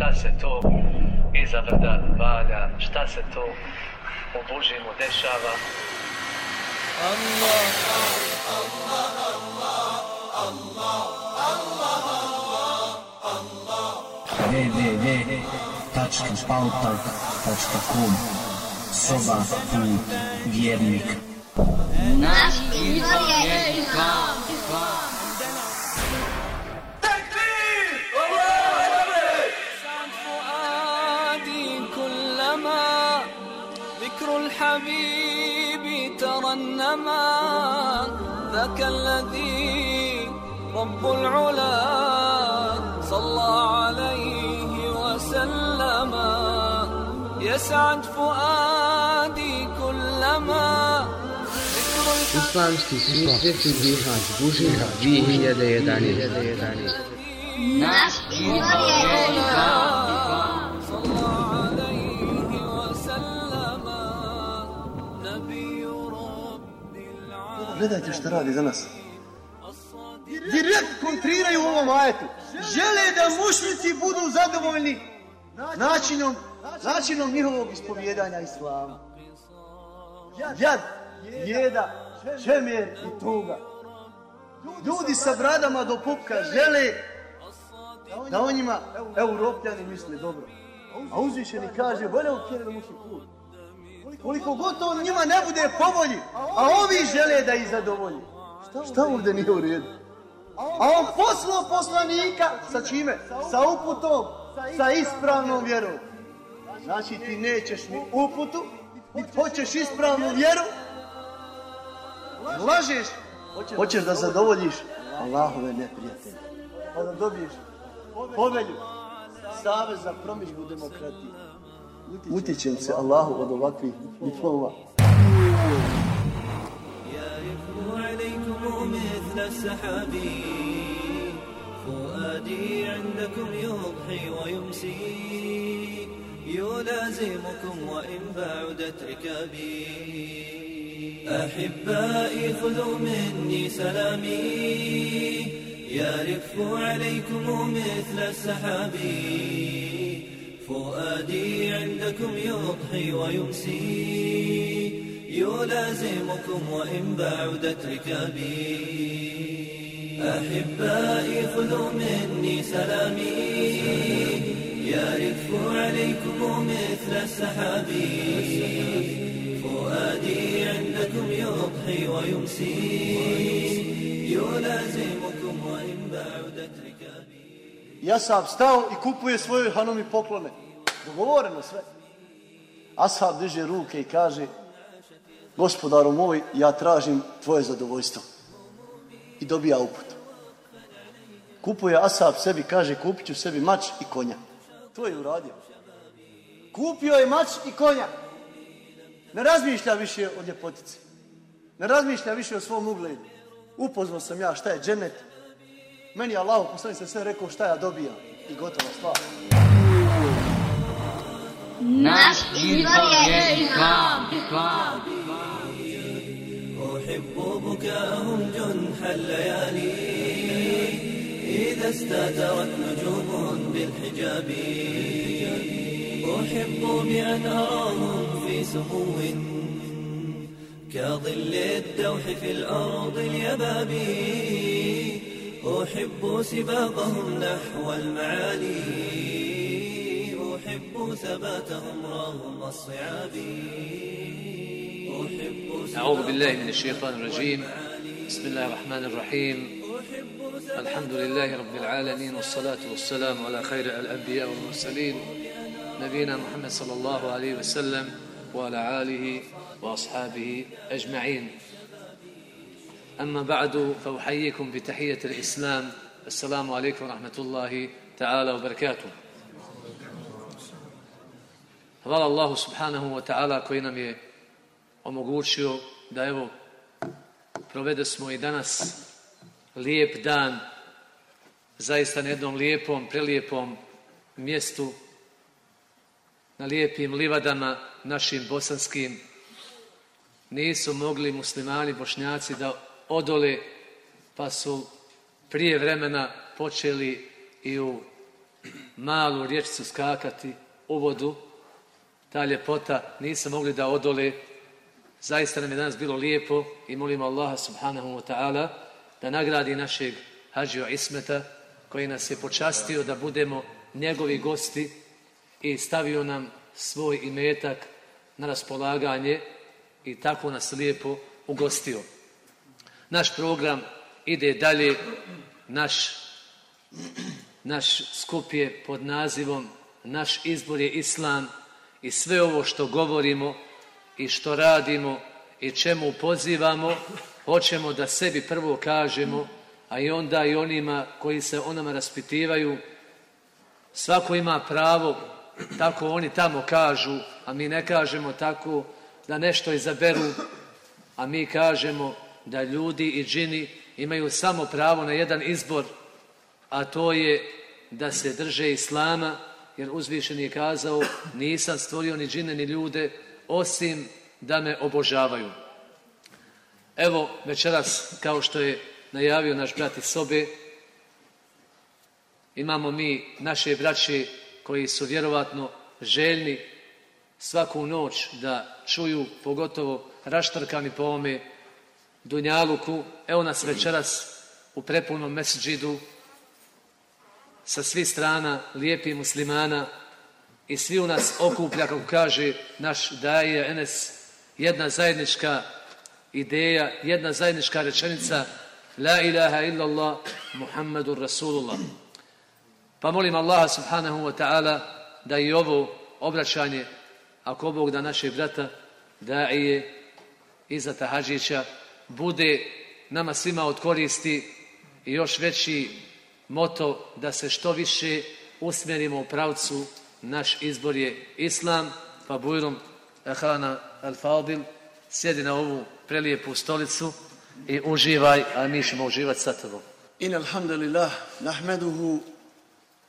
šta se to iza brda valja, šta se to u Božimu dešava. Allah, Allah, Allah, Allah, Allah, Allah, www.pautalk.com Soba put vjernik Naš izvor je islam الحبيب ترنما ذاك الذي رب العلا صلى عليه وسلم. يسعد فؤادي كلما Islamski svjetski džihad Bužina 2011. Naš izvor je Gledajte što radi za nas. Direkt kontriraju u ovom ajetu. Žele da mušnici budu zadovoljni načinom, načinom njihovog ispovjedanja islama. Jad, jeda, čemjer i tuga. Ljudi sa bradama do pupka žele da o njima europljani misle dobro. A uzvišeni kaže, bolje ukjeri da muši put koliko god to njima ne bude povolji, a ovi žele da ih zadovolji. Šta ovdje nije u redu? A on poslao poslanika sa čime? Sa uputom, sa ispravnom vjerom. Znači ti nećeš ni uputu, ni hoćeš ispravnu vjeru. Lažeš, hoćeš da zadovoljiš Allahove neprijatelje. Pa da dobiješ povelju, savez za promičbu demokratije utječem se Allahu od ovakvih diploma. فؤادي عندكم يضحي ويمسي يلازمكم وإن بعدت ركابي أحبائي خذوا مني سلامي يرف عليكم مثل السحاب فؤادي عندكم يضحي ويمسي يلازمكم وإن بعدت ركابي. أحبائي خذوا مني سلامي يرف عليكم مثل السحاب فؤادي عندكم يضحي ويمسي يلازمكم وإن بعدت ركابي. Jasab stao i kupuje svojoj hanomi poklone. Dogovoreno sve. Ashab diže ruke i kaže gospodaru moj, ja tražim tvoje zadovoljstvo. I dobija uput. Kupuje Asab sebi, kaže kupit ću sebi mač i konja. To je uradio. Kupio je mač i konja. Ne razmišlja više o ljepotici. Ne razmišlja više o svom ugledu. Upoznao sam ja šta je dženet. Meni je Allah poslani se sve rekao šta ja dobijam. I gotova stvar. Naš izvor je Islam. أحب بكاءهم جنح الليالي إذا استترت نجوم بالحجاب أحب بأن أراهم في سهو كظل الدوح في الأرض اليبابي أحب سباقهم نحو المعالي. أحب ثباتهم رغم الصعاب. أعوذ بالله من الشيطان الرجيم. بسم الله الرحمن الرحيم. الحمد لله رب العالمين والصلاة والسلام على خير الأنبياء والمرسلين نبينا محمد صلى الله عليه وسلم وعلى آله وأصحابه أجمعين. أما بعد فأحييكم بتحية الإسلام السلام عليكم ورحمة الله تعالى وبركاته Hvala Allahu subhanahu wa ta'ala koji nam je omogućio da evo provede smo i danas lijep dan zaista na jednom lijepom, prelijepom mjestu na lijepim livadama našim bosanskim nisu mogli muslimani bošnjaci da odole pa su prije vremena počeli i u malu riječicu skakati u vodu, ta ljepota, nisu mogli da odole. Zaista nam je danas bilo lijepo i molimo Allaha subhanahu wa ta'ala da nagradi našeg hađio Ismeta koji nas je počastio da budemo njegovi gosti i stavio nam svoj imetak na raspolaganje i tako nas lijepo ugostio. Naš program ide dalje, naš, naš skup je pod nazivom Naš izbor je Islam i sve ovo što govorimo i što radimo i čemu pozivamo, hoćemo da sebi prvo kažemo, a i onda i onima koji se o nama raspitivaju, svako ima pravo, tako oni tamo kažu, a mi ne kažemo tako, da nešto izaberu, a mi kažemo da ljudi i džini imaju samo pravo na jedan izbor, a to je da se drže Islama, jer uzvišen je kazao, nisam stvorio ni džine ni ljude, osim da me obožavaju. Evo, večeras, kao što je najavio naš brat iz sobe, imamo mi naše braće koji su vjerovatno željni svaku noć da čuju, pogotovo raštrkani po ome Dunjaluku. Evo nas večeras u prepunom mesđidu sa svih strana lijepi muslimana i svi u nas okuplja, kako kaže naš daje Enes, jedna zajednička ideja, jedna zajednička rečenica La ilaha illallah Muhammedur Rasulullah. Pa molim Allaha subhanahu wa ta'ala da i ovo obraćanje, ako Bog da naše brata, da iza Tahađića, bude nama svima od koristi i još veći moto da se što više usmjerimo u pravcu, naš izbor je Islam, pa bujrom Ehana Al-Fadil, sjedi na ovu prelijepu stolicu i uživaj, a mi ćemo uživati sa tobom. إن الحمد لله نحمده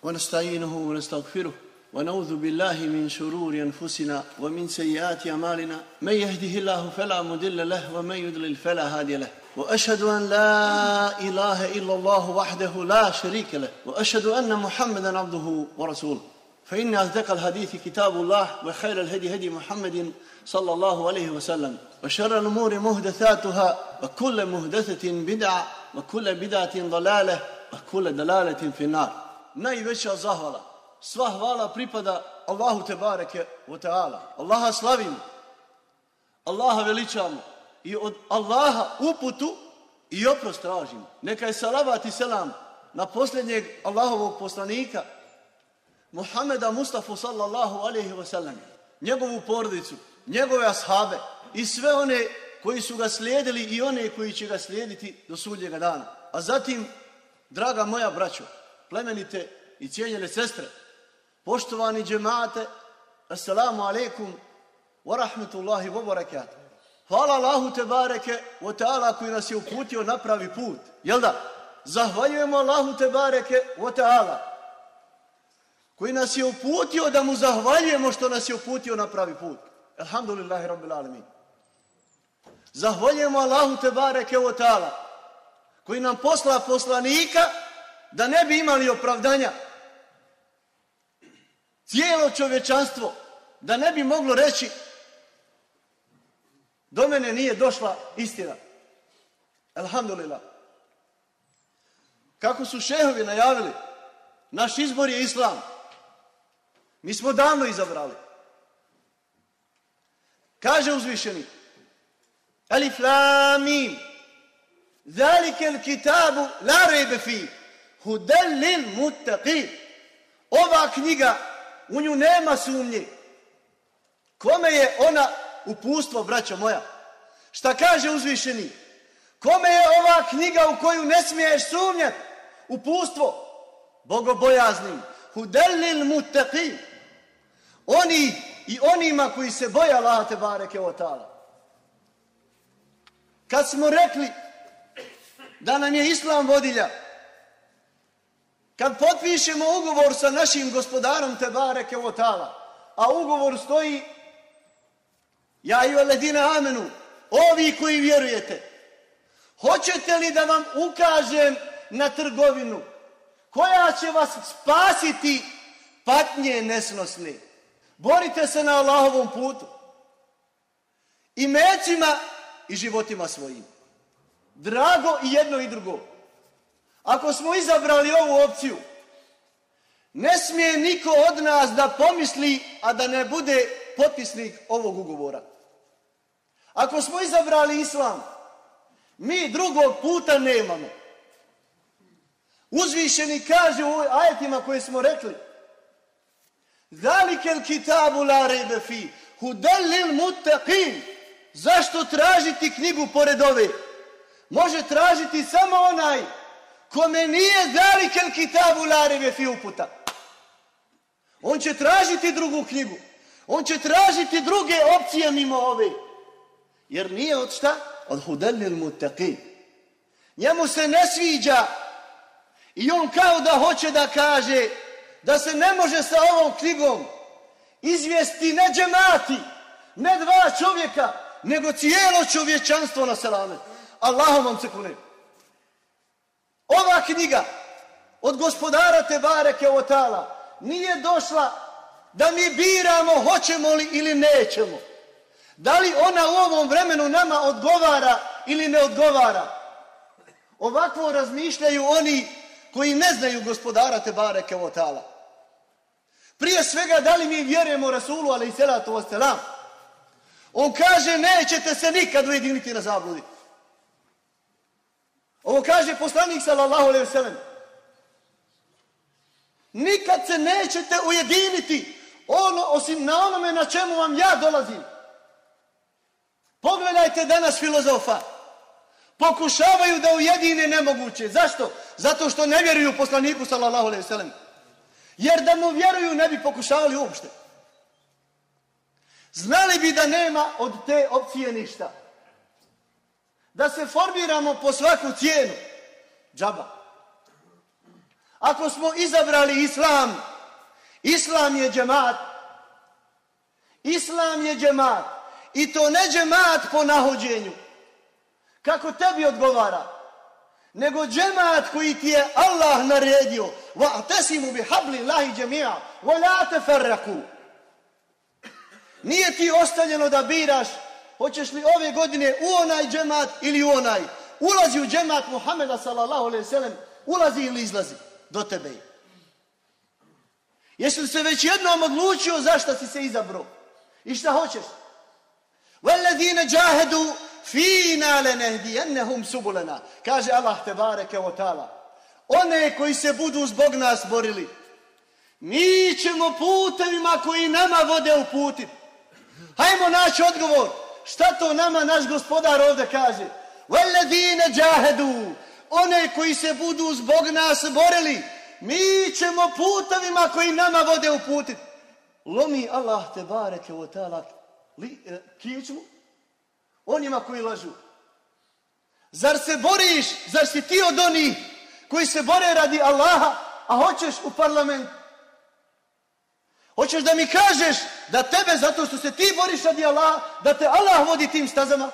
ونستعينه ونستغفره ونعوذ بالله من شرور أنفسنا ومن سيئات أعمالنا. من يهده الله فلا مضل له ومن يضلل فلا هادي له. وأشهد أن لا إله إلا الله وحده لا شريك له. وأشهد أن محمدا عبده ورسوله. فإن أصدق الحديث كتاب الله وخير الهدي هدي محمد صلى الله عليه وسلم. وشر الأمور مهدثاتها وكل مهدثة بدعة وكل بدعة ضلالة وكل دلالة في النار. najveća zahvala. Sva hvala pripada Allahu te bareke wa ta'ala. Allaha slavimo. Allaha veličamo. I od Allaha uputu i oprost tražimo. Neka je salavat i selam na posljednjeg Allahovog poslanika Muhameda Mustafa sallallahu alaihi wa sallam. Njegovu porodicu, njegove ashabe i sve one koji su ga slijedili i one koji će ga slijediti do sudnjega dana. A zatim, draga moja braćo, plemenite i cijenjene sestre, poštovani džemate, assalamu alaikum wa rahmetullahi wa barakatuh. Hvala Allahu te bareke wa ta'ala koji nas je uputio na pravi put. Jel da? Zahvaljujemo Allahu te bareke wa ta'ala koji nas je uputio da mu zahvaljujemo što nas je uputio na pravi put. Alhamdulillahi rabbil alamin. Zahvaljujemo Allahu te bareke wa ta'ala koji nam posla poslanika da ne bi imali opravdanja cijelo čovječanstvo da ne bi moglo reći do mene nije došla istina. Alhamdulillah. Kako su šehovi najavili, naš izbor je islam. Mi smo davno izabrali. Kaže uzvišeni, Alif lamim, Zalike il kitabu la rebe fi, hudellil muttaqi. Ova knjiga, u nju nema sumnje. Kome je ona upustvo, braćo moja? Šta kaže uzvišeni? Kome je ova knjiga u koju ne smiješ sumnjati? Upustvo, bogobojaznim, hudellil muttaqi. Oni i onima koji se boja Allaha te bareke o ta'ala. Kad smo rekli da nam je islam vodilja, kad potpišemo ugovor sa našim gospodarom Tebare Kevotala, a ugovor stoji ja i valedina amenu, ovi koji vjerujete, hoćete li da vam ukažem na trgovinu koja će vas spasiti patnje nesnosne. Borite se na Allahovom putu. I mecima i životima svojim. Drago i jedno i drugo. Ako smo izabrali ovu opciju, ne smije niko od nas da pomisli, a da ne bude potpisnik ovog ugovora. Ako smo izabrali islam, mi drugog puta nemamo. Uzvišeni kaže u ajetima koje smo rekli, Zalikel kitabu la rejbe fi, hudallil muttaqin. Zašto tražiti knjigu pored ove? Može tražiti samo onaj kome nije zalikel kitabu larebe fi uputa. On će tražiti drugu knjigu. On će tražiti druge opcije mimo ove. Jer nije od šta? Od hudallil muttaqin. Njemu se ne sviđa i on kao da hoće da kaže da se ne može sa ovom knjigom izvijesti ne džemati, ne dva čovjeka, nego cijelo čovječanstvo na selame. Allahom vam se kune. Ova knjiga od gospodara Tebareke Otala nije došla da mi biramo hoćemo li ili nećemo. Da li ona u ovom vremenu nama odgovara ili ne odgovara. Ovakvo razmišljaju oni koji ne znaju gospodara Tebareke Otala. Prije svega, da li mi vjerujemo Rasulu, ali i selatu wasalam? On kaže, nećete se nikad ujediniti na zabludi. Ovo kaže poslanik, sallallahu alaihi wasalam. Nikad se nećete ujediniti, ono, osim na onome na čemu vam ja dolazim. Pogledajte danas filozofa. Pokušavaju da ujedine nemoguće. Zašto? Zato što ne vjeruju poslaniku, sallallahu alaihi wasalam. Jer da mu vjeruju ne bi pokušavali uopšte. Znali bi da nema od te opcije ništa. Da se formiramo po svaku cijenu. Džaba. Ako smo izabrali islam, islam je džemat. Islam je džemat. I to ne džemat po nahođenju. Kako tebi odgovara? nego džemat koji ti je Allah naredio wa atasimu bi habli Allahi džemija wa la teferraku nije ti ostavljeno da biraš hoćeš li ove godine u onaj džemat ili u onaj ulazi u džemat Muhammeda sallallahu alaihi sallam ulazi ili izlazi do tebe jesi li se već jednom odlučio zašto si se izabro i šta hoćeš وَالَّذِينَ جَاهَدُوا fina lenehdijennehum subulena. Kaže Allah te bareke o tala. One koji se budu zbog nas borili, mi ćemo putevima koji nama vode uputit. Hajmo naći odgovor. Šta to nama naš gospodar ovde kaže? Veledine džahedu. One koji se budu zbog nas borili, mi ćemo putovima koji nama vode uputit. Lomi Allah te bareke o tala e, kičmu onima koji lažu. Zar se boriš, zar si ti od onih koji se bore radi Allaha, a hoćeš u parlament? Hoćeš da mi kažeš da tebe, zato što se ti boriš radi Allaha, da te Allah vodi tim stazama?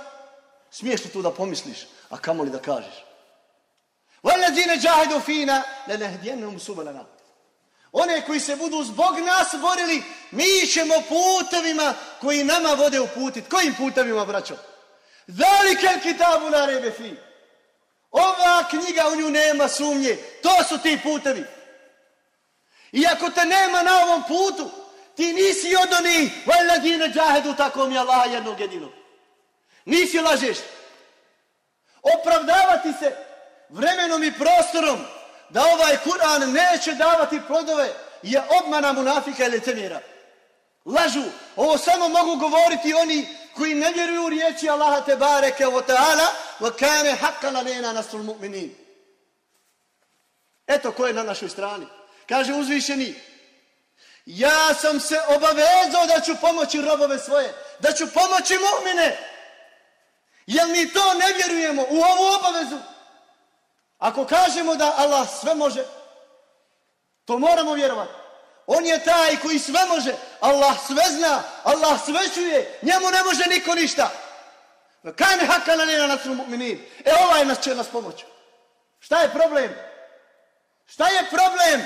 Smiješ li tu da pomisliš, a kamo li da kažeš? وَالَّذِينَ جَاهِدُوا فِينَا لَنَهْدِيَنَّهُمْ سُبَلَنَا One koji se budu zbog nas borili, mi ćemo putevima koji nama vode uputit. Kojim putevima, braćo? Zalike kitabu la rebe fi. Ova knjiga u nju nema sumnje. To su ti putevi. I ako te nema na ovom putu, ti nisi od oni valjadine džahedu tako mi Allah jednog jedinog. Nisi lažeš. Opravdavati se vremenom i prostorom da ovaj Kur'an neće davati plodove je obmana munafika i temira. Lažu. Ovo samo mogu govoriti oni koji ne vjeruju u riječi Allaha te bareke wa ta'ala wa kane haqqa na nasul mu'minin. Eto ko je na našoj strani. Kaže uzvišeni, ja sam se obavezao da ću pomoći robove svoje, da ću pomoći mu'mine. Jel mi to ne vjerujemo u ovu obavezu? Ako kažemo da Allah sve može, to moramo vjerovati. On je taj koji sve može. Allah sve zna. Allah sve čuje. Njemu ne može niko ništa. Kaj mi haka na njena nasru mu'minin? E ovaj nas će nas pomoći. Šta je problem? Šta je problem?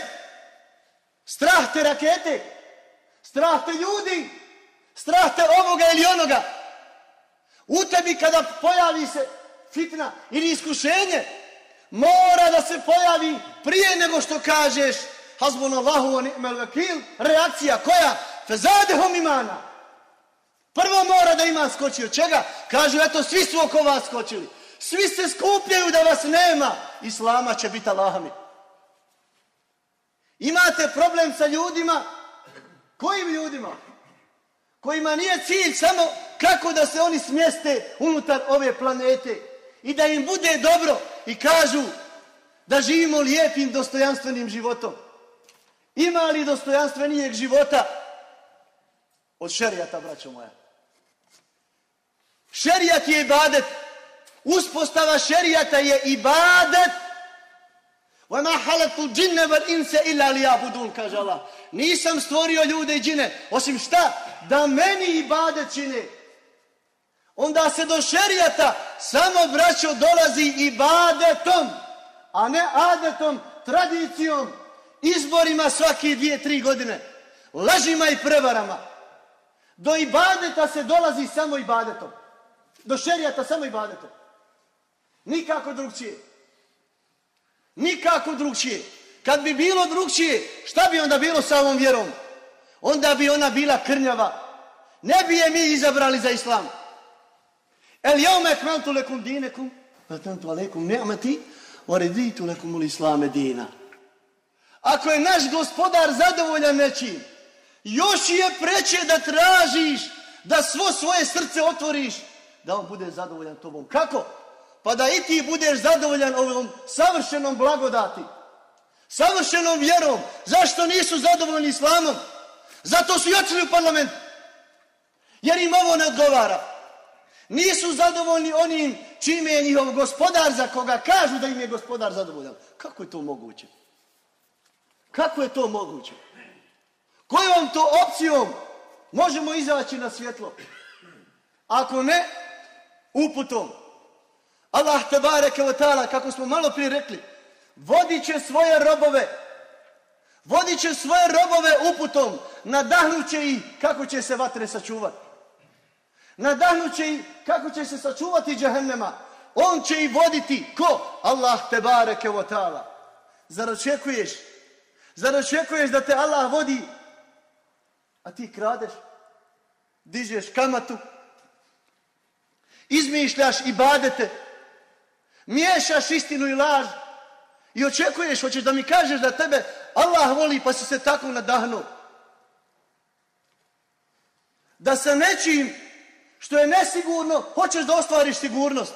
Strah te rakete, strah te ljudi, strah te ovoga ili onoga. U tebi kada pojavi se fitna ili iskušenje, mora da se pojavi prije nego što kažeš Hazbun Allahu wa ni'mal vakil, reakcija koja? Fezadehom imana. Prvo mora da ima skoči od Čega? Kažu, eto, svi su oko vas skočili. Svi se skupljaju da vas nema. Islama će biti Allahami. Imate problem sa ljudima. Kojim ljudima? Kojima nije cilj samo kako da se oni smjeste unutar ove planete. I da im bude dobro. I kažu da živimo lijepim, dostojanstvenim životom. Ima li dostojanstvenijeg života od šerijata, braćo moja? Šerijat je ibadet. Uspostava šerijata je ibadet. وَمَا حَلَتُ الْجِنَّ وَالْإِنْسَ إِلَّا لِيَابُدُونَ kaže Allah. Nisam stvorio ljude i džine, osim šta? Da meni ibadet čine. Onda se do šerijata samo braćo dolazi ibadetom, a ne adetom, tradicijom, izborima svaki dvije, tri godine, lažima i prevarama. Do ibadeta se dolazi samo ibadetom. Do šerijata samo ibadetom. Nikako drugčije. Nikako drugčije. Kad bi bilo drugčije, šta bi onda bilo sa ovom vjerom? Onda bi ona bila krnjava. Ne bi je mi izabrali za islam. El jaume kmeltu lekum dinekum, vatantu alekum ne'mati, vareditu lekum ul islame dina. Ako je naš gospodar zadovoljan nečim, još je preće da tražiš da svo svoje srce otvoriš, da on bude zadovoljan tobom. Kako? Pa da i ti budeš zadovoljan ovom savršenom blagodati, savršenom vjerom. Zašto nisu zadovoljni islamom? Zato su jačili u parlament. Jer im ovo ne odgovara. Nisu zadovoljni onim čime je njihov gospodar za koga kažu da im je gospodar zadovoljan. Kako je to moguće? Kako je to moguće? Kojom to opcijom možemo izaći na svjetlo? Ako ne, uputom. Allah te bareke ve ta'ala, kako smo malo prije rekli, vodit će svoje robove, vodit će svoje robove uputom, nadahnuće ih kako će se vatre sačuvati. Nadahnuće ih kako će se sačuvati džahennema. On će ih voditi. Ko? Allah te bareke ve ta'ala. Zar očekuješ Zar očekuješ da te Allah vodi, a ti kradeš, dižeš kamatu, izmišljaš i badete, miješaš istinu i laž i očekuješ, hoćeš da mi kažeš da tebe Allah voli pa si se tako nadahnuo. Da sa nečim što je nesigurno, hoćeš da ostvariš sigurnost.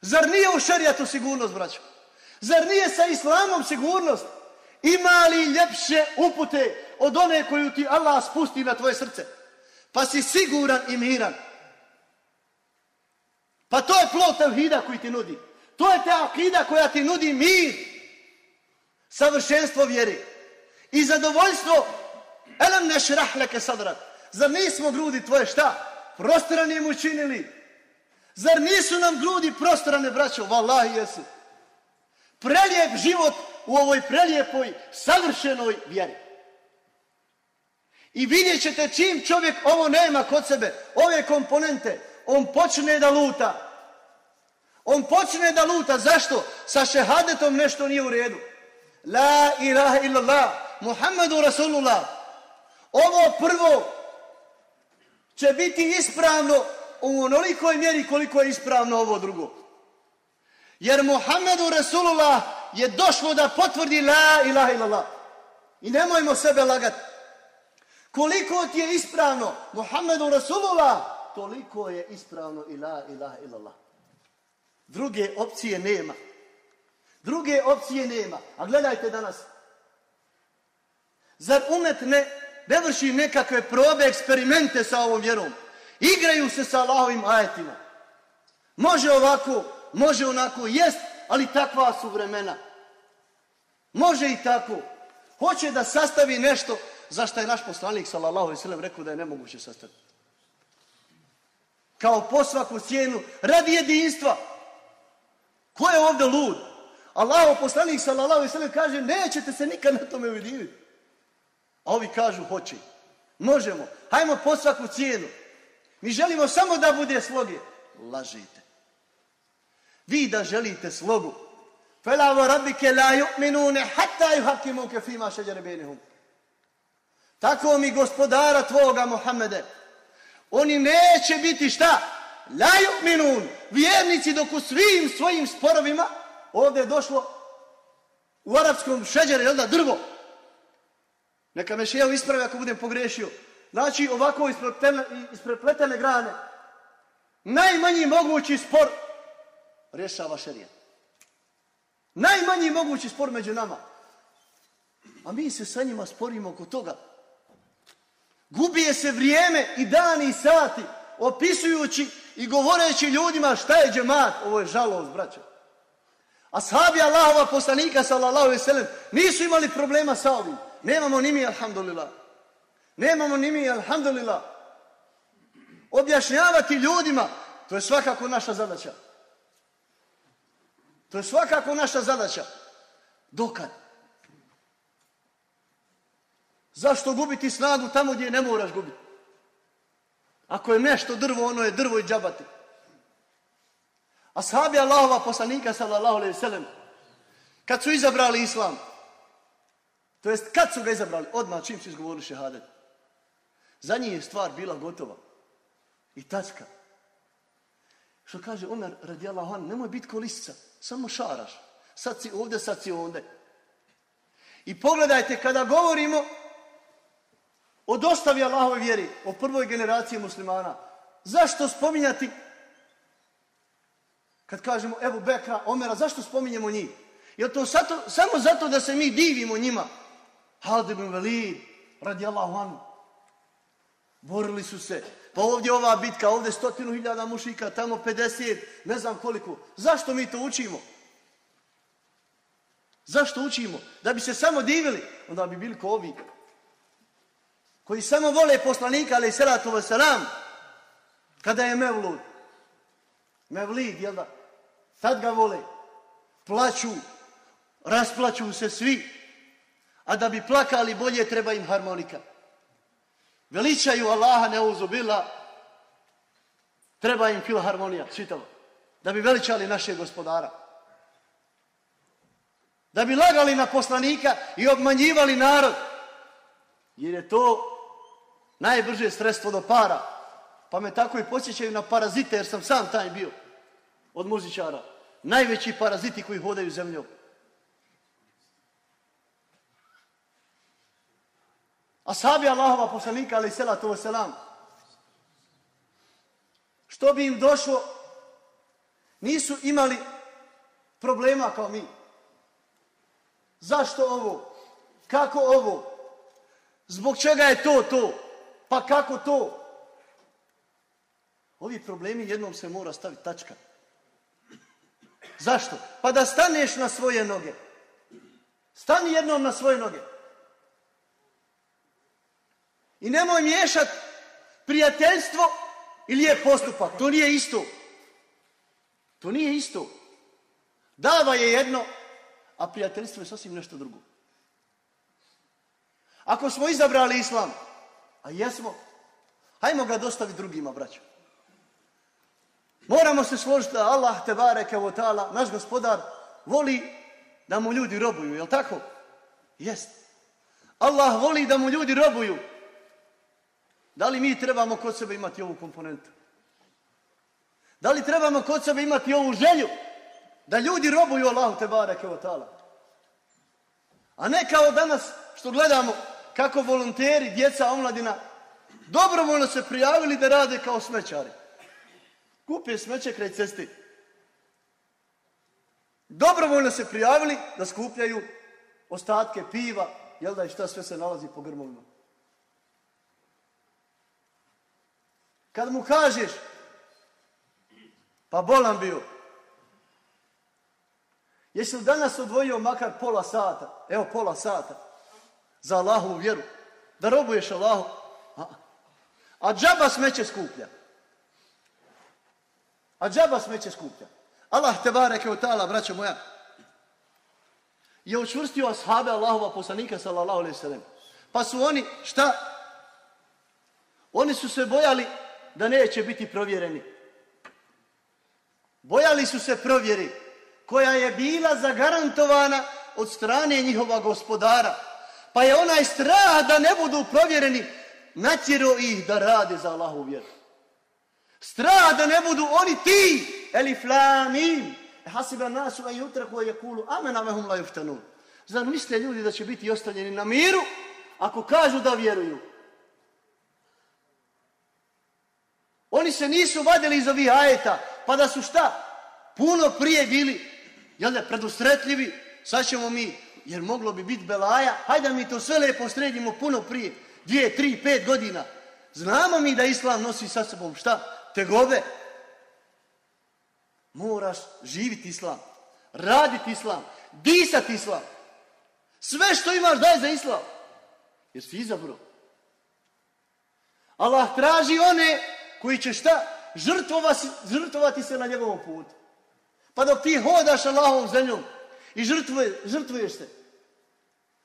Zar nije u šarijatu sigurnost, braćo? Zar nije sa islamom sigurnost? Ima li ljepše upute od one koju ti Allah spusti na tvoje srce? Pa si siguran i miran. Pa to je plot tevhida koji ti nudi. To je ta akida koja ti nudi mir. Savršenstvo vjeri. I zadovoljstvo. Elem ne šrahleke sadrak. Zar nismo grudi tvoje šta? Prostranim učinili. Zar nisu nam grudi prostrane, braćo? Wallahi jesu. Prelijep život u ovoj prelijepoj, savršenoj vjeri. I vidjet ćete čim čovjek ovo nema kod sebe, ove komponente, on počne da luta. On počne da luta. Zašto? Sa šehadetom nešto nije u redu. La ilaha illallah, Muhammedu Rasulullah. Ovo prvo će biti ispravno u onolikoj mjeri koliko je ispravno ovo drugo. Jer Muhammedu Rasulullah je došlo da potvrdi la ilaha illallah. I nemojmo sebe lagati. Koliko ti je ispravno Muhammedu Rasulullah, toliko je ispravno ila la ilaha illallah. Druge opcije nema. Druge opcije nema. A gledajte danas. Zar umet ne, ne vrši nekakve probe, eksperimente sa ovom vjerom? Igraju se sa Allahovim ajetima. Može ovako, može onako, jest, ali takva su vremena. Može i tako. Hoće da sastavi nešto za što je naš poslanik, sallallahu alaihi sallam, rekao da je nemoguće sastaviti. Kao po svaku cijenu, radi jedinstva. Ko je ovdje lud? Allaho poslanik sallallahu alejhi ve sellem kaže nećete se nikad na tome ujediniti. A ovi kažu hoće. Možemo. Hajmo po svaku cijenu. Mi želimo samo da bude sloge. Lažite. Vi da želite slogu. Fela wa rabbike la yu'minune hatta yuhakimuke fima šeđere benihum. Tako mi gospodara tvoga Muhammede. Oni neće biti šta? La yu'minun. Vjernici dok u svim svojim sporovima ovdje je došlo u arapskom šeđere, jel da, drvo. Neka me šejav ispravi ako budem pogrešio. Znači ovako isprepletene, isprepletene grane. Najmanji mogući spor rješava šerija. Najmanji mogući spor među nama. A mi se sa njima sporimo oko toga. Gubije se vrijeme i dani i sati opisujući i govoreći ljudima šta je džemat. Ovo je žalost, braćo. Ashabi Allahova poslanika, sallallahu alaihi sallam, nisu imali problema sa ovim. Nemamo ni mi, alhamdulillah. Nemamo ni mi, alhamdulillah. Objašnjavati ljudima, to je svakako naša zadaća. To je svakako naša zadaća. Dokad? Zašto gubiti snagu tamo gdje ne moraš gubiti? Ako je nešto drvo, ono je drvo i džabati. Ashabi Allahova poslanika, sallallahu alaihi sallam, kad su izabrali islam, to jest kad su ga izabrali, odmah čim su izgovorili šehadet, za njih je stvar bila gotova. I tačka. Što kaže Omer radijallahu anhu, nemoj biti kolisca, samo šaraš. Sad si ovdje, sad si ovdje. I pogledajte, kada govorimo o dostavi Allahove vjeri, o prvoj generaciji muslimana, zašto spominjati, kad kažemo Ebu Bekra, Omera, zašto spominjemo njih? Je to sato, samo zato da se mi divimo njima? Halid ibn Velid, radijallahu anu. borili su se, Pa ovdje ova bitka, ovdje stotinu hiljada mušika, tamo 50, ne znam koliko. Zašto mi to učimo? Zašto učimo? Da bi se samo divili, onda bi bili ko ovi. Koji samo vole poslanika, ali salatu wasalam, kada je mevlud. Mevlid, jel da? Tad ga vole. Plaću, rasplaću se svi. A da bi plakali bolje, treba im harmonika veličaju Allaha neuzubila, treba im filharmonija, čitavo, da bi veličali našeg gospodara. Da bi lagali na poslanika i obmanjivali narod. Jer je to najbrže sredstvo do para. Pa me tako i posjećaju na parazite, jer sam sam taj bio od muzičara. Najveći paraziti koji hodaju zemljom. Ashabi Allahova poslanika, ali selatu wasalam, što bi im došlo, nisu imali problema kao mi. Zašto ovo? Kako ovo? Zbog čega je to to? Pa kako to? Ovi problemi jednom se mora staviti tačka. Zašto? Pa da staneš na svoje noge. Stani jednom na svoje noge. I nemoj miješat prijateljstvo ili je postupak. To nije isto. To nije isto. Dava je jedno, a prijateljstvo je sasvim nešto drugo. Ako smo izabrali islam, a jesmo, hajmo ga dostaviti drugima, braćo. Moramo se složiti da Allah, te bareke, ta'ala, naš gospodar, voli da mu ljudi robuju, je tako? Jest. Allah voli da mu ljudi robuju. Da li mi trebamo kod sebe imati ovu komponentu? Da li trebamo kod sebe imati ovu želju da ljudi robuju Allahu te bareke o? A ne kao danas što gledamo kako volonteri, djeca, omladina dobrovoljno se prijavili da rade kao smećari. Kupe smeće kraj cesti. Dobrovoljno se prijavili da skupljaju ostatke piva, jel da i šta sve se nalazi po grmovima. Kad mu kažeš, pa bolan bio, jesi li danas odvojio makar pola sata, evo pola sata, za Allahovu vjeru, da robuješ Allahu, a, a džaba smeće skuplja. A džaba smeće skuplja. Allah te bareke u ta'ala, braćo moja, je učvrstio ashabe Allahova poslanika sallallahu alaihi sallam. Pa su oni, šta? Oni su se bojali da neće biti provjereni. Bojali su se provjeri koja je bila zagarantovana od strane njihova gospodara. Pa je onaj strah da ne budu provjereni natjero ih da rade za Allahu vjeru. Strah da ne budu oni ti, elif lamim, e, hasiba nasu a jutra koja je kulu, amena mehum la juftanun. Zar misle ljudi da će biti ostavljeni na miru ako kažu da vjeruju? Oni se nisu vadili iz ovih ajeta, pa da su šta? Puno prije bili, jel da, predusretljivi, sad ćemo mi, jer moglo bi biti belaja, hajde mi to sve lepo sredimo puno prije, dvije, tri, pet godina. Znamo mi da Islam nosi sa sobom šta? Tegobe. Moraš živiti Islam, raditi Islam, disati Islam. Sve što imaš daj za Islam. Jer si izabro. Allah traži one koji će šta? Žrtvovati, žrtvovati se na njegovom putu. Pa dok ti hodaš Allahovom zemljom i žrtvuje, žrtvuješ se,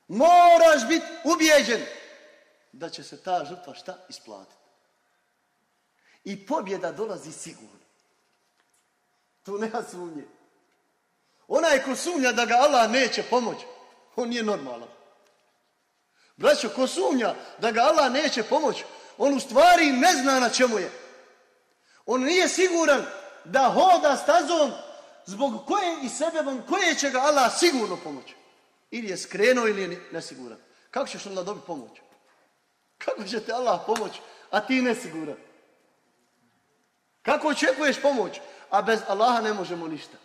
moraš biti ubijeđen da će se ta žrtva šta isplatiti. I pobjeda dolazi sigurno. Tu nema sumnje. Onaj ko sumnja da ga Allah neće pomoći, on nije normalan. Braćo, ko sumnja da ga Allah neće pomoći, on u stvari ne zna na čemu je. On nije siguran da hoda stazom zbog koje i sebe vam, koje će ga Allah sigurno pomoći. Ili je skrenuo ili je nesiguran. Kako ćeš onda dobiti pomoć? Kako će te Allah pomoći, a ti nesiguran? Kako očekuješ pomoć, a bez Allaha ne možemo ništa?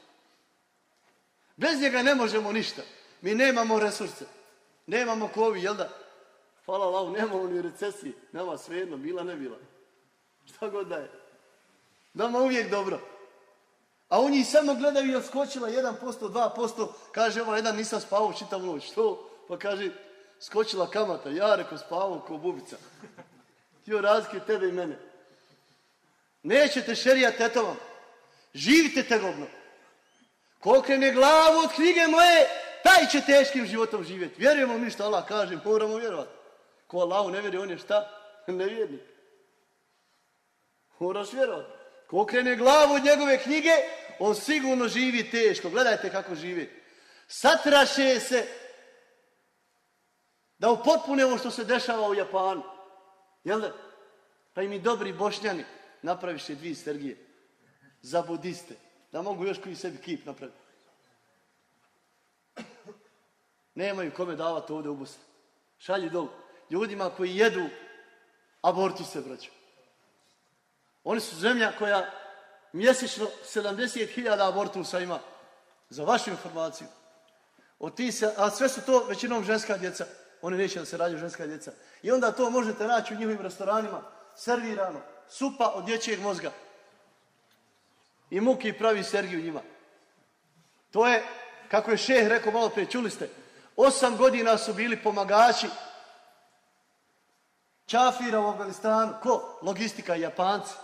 Bez njega ne možemo ništa. Mi nemamo resurse. Nemamo kovi, jel da? Hvala Allah, nemamo ni recesije. Nema svejedno, bila ne bila. Šta god da je. Nama uvijek dobro. A oni samo gledaju je skočila 1%, 2%. Kaže ova jedan nisam spavao čitavu noć. Što? Pa kaže, skočila kamata. Ja reko spavao ko bubica. Tio razlike tebe i mene. Nećete šerija tetovom. Živite tegobno. Ko krene glavu od knjige moje, taj će teškim životom živjeti. Vjerujemo mi što Allah kaže, moramo vjerovati. Ko Allahu ne vjeruje, on je šta? Nevjernik. Moraš vjerovati. Ko krene glavu od njegove knjige, on sigurno živi teško. Gledajte kako živi. Satraše se da upotpune ovo što se dešava u Japanu. Jel da? Pa i mi dobri bošnjani napraviše dvije Sergije za budiste. Da mogu još koji sebi kip napraviti. Nemaju kome davati ovdje u Bosni. Šalji dol. Ljudima koji jedu abortise, braću. Oni su zemlja koja mjesečno 70.000 abortusa ima. Za vašu informaciju. Od ti se, a sve su to većinom ženska djeca. Oni neće da se rađu ženska djeca. I onda to možete naći u njihovim restoranima. Servirano. Supa od dječjeg mozga. I muki pravi Sergiju njima. To je, kako je šeh rekao malo prije, čuli ste, osam godina su bili pomagači Čafira u Afganistanu. Ko? Logistika i Japanci.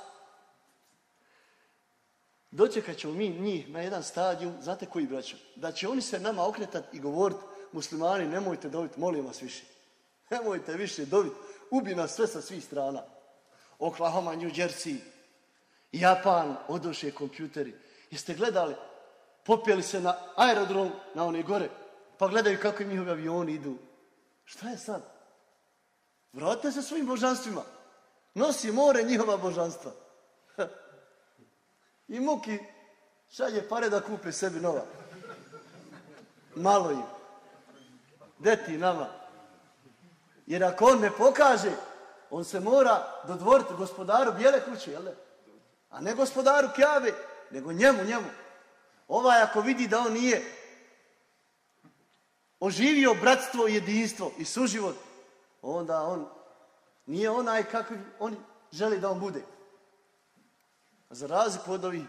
Dočekat ćemo mi njih na jedan stadijum, znate koji braćo? Da će oni se nama okretati i govoriti, muslimani, nemojte dobiti, molim vas više. Nemojte više dobiti, ubi nas sve sa svih strana. Oklahoma, New Jersey, Japan, odoše kompjuteri. Jeste gledali? Popjeli se na aerodrom, na one gore, pa gledaju kako im njihovi avioni idu. Šta je sad? Vratite se svojim božanstvima. Nosi more njihova božanstva. I muki šalje pare da kupe sebi nova. Malo im. Deti nama. Jer ako on ne pokaže, on se mora dodvoriti gospodaru bijele kuće, jel A ne gospodaru kjave, nego njemu, njemu. Ovaj ako vidi da on nije oživio bratstvo i jedinstvo i suživot, onda on nije onaj kakvi oni želi da on bude. Za razliku od ovih,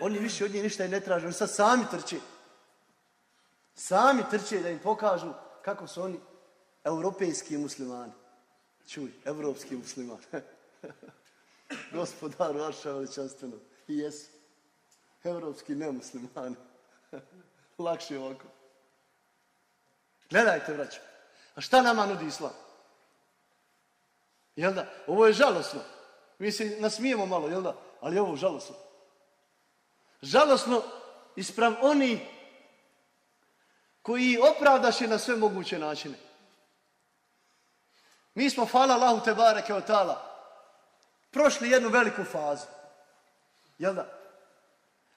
oni više od njih ništa i ne traže, oni sad sami trče. Sami trče da im pokažu kako su oni europejski muslimani. Čuj, evropski musliman. Gospodar vaša veličanstveno. I jesu. Evropski nemuslimani. Lakše ovako. Gledajte, vraćam. A šta nama nudi islam? Jel da? Ovo je žalosno. Mi se nasmijemo malo, jel da? Ali ovo je žalosno. Žalosno isprav oni koji opravdaše na sve moguće načine. Mi smo, hvala Allahu te bareke od tala, prošli jednu veliku fazu. Jel da?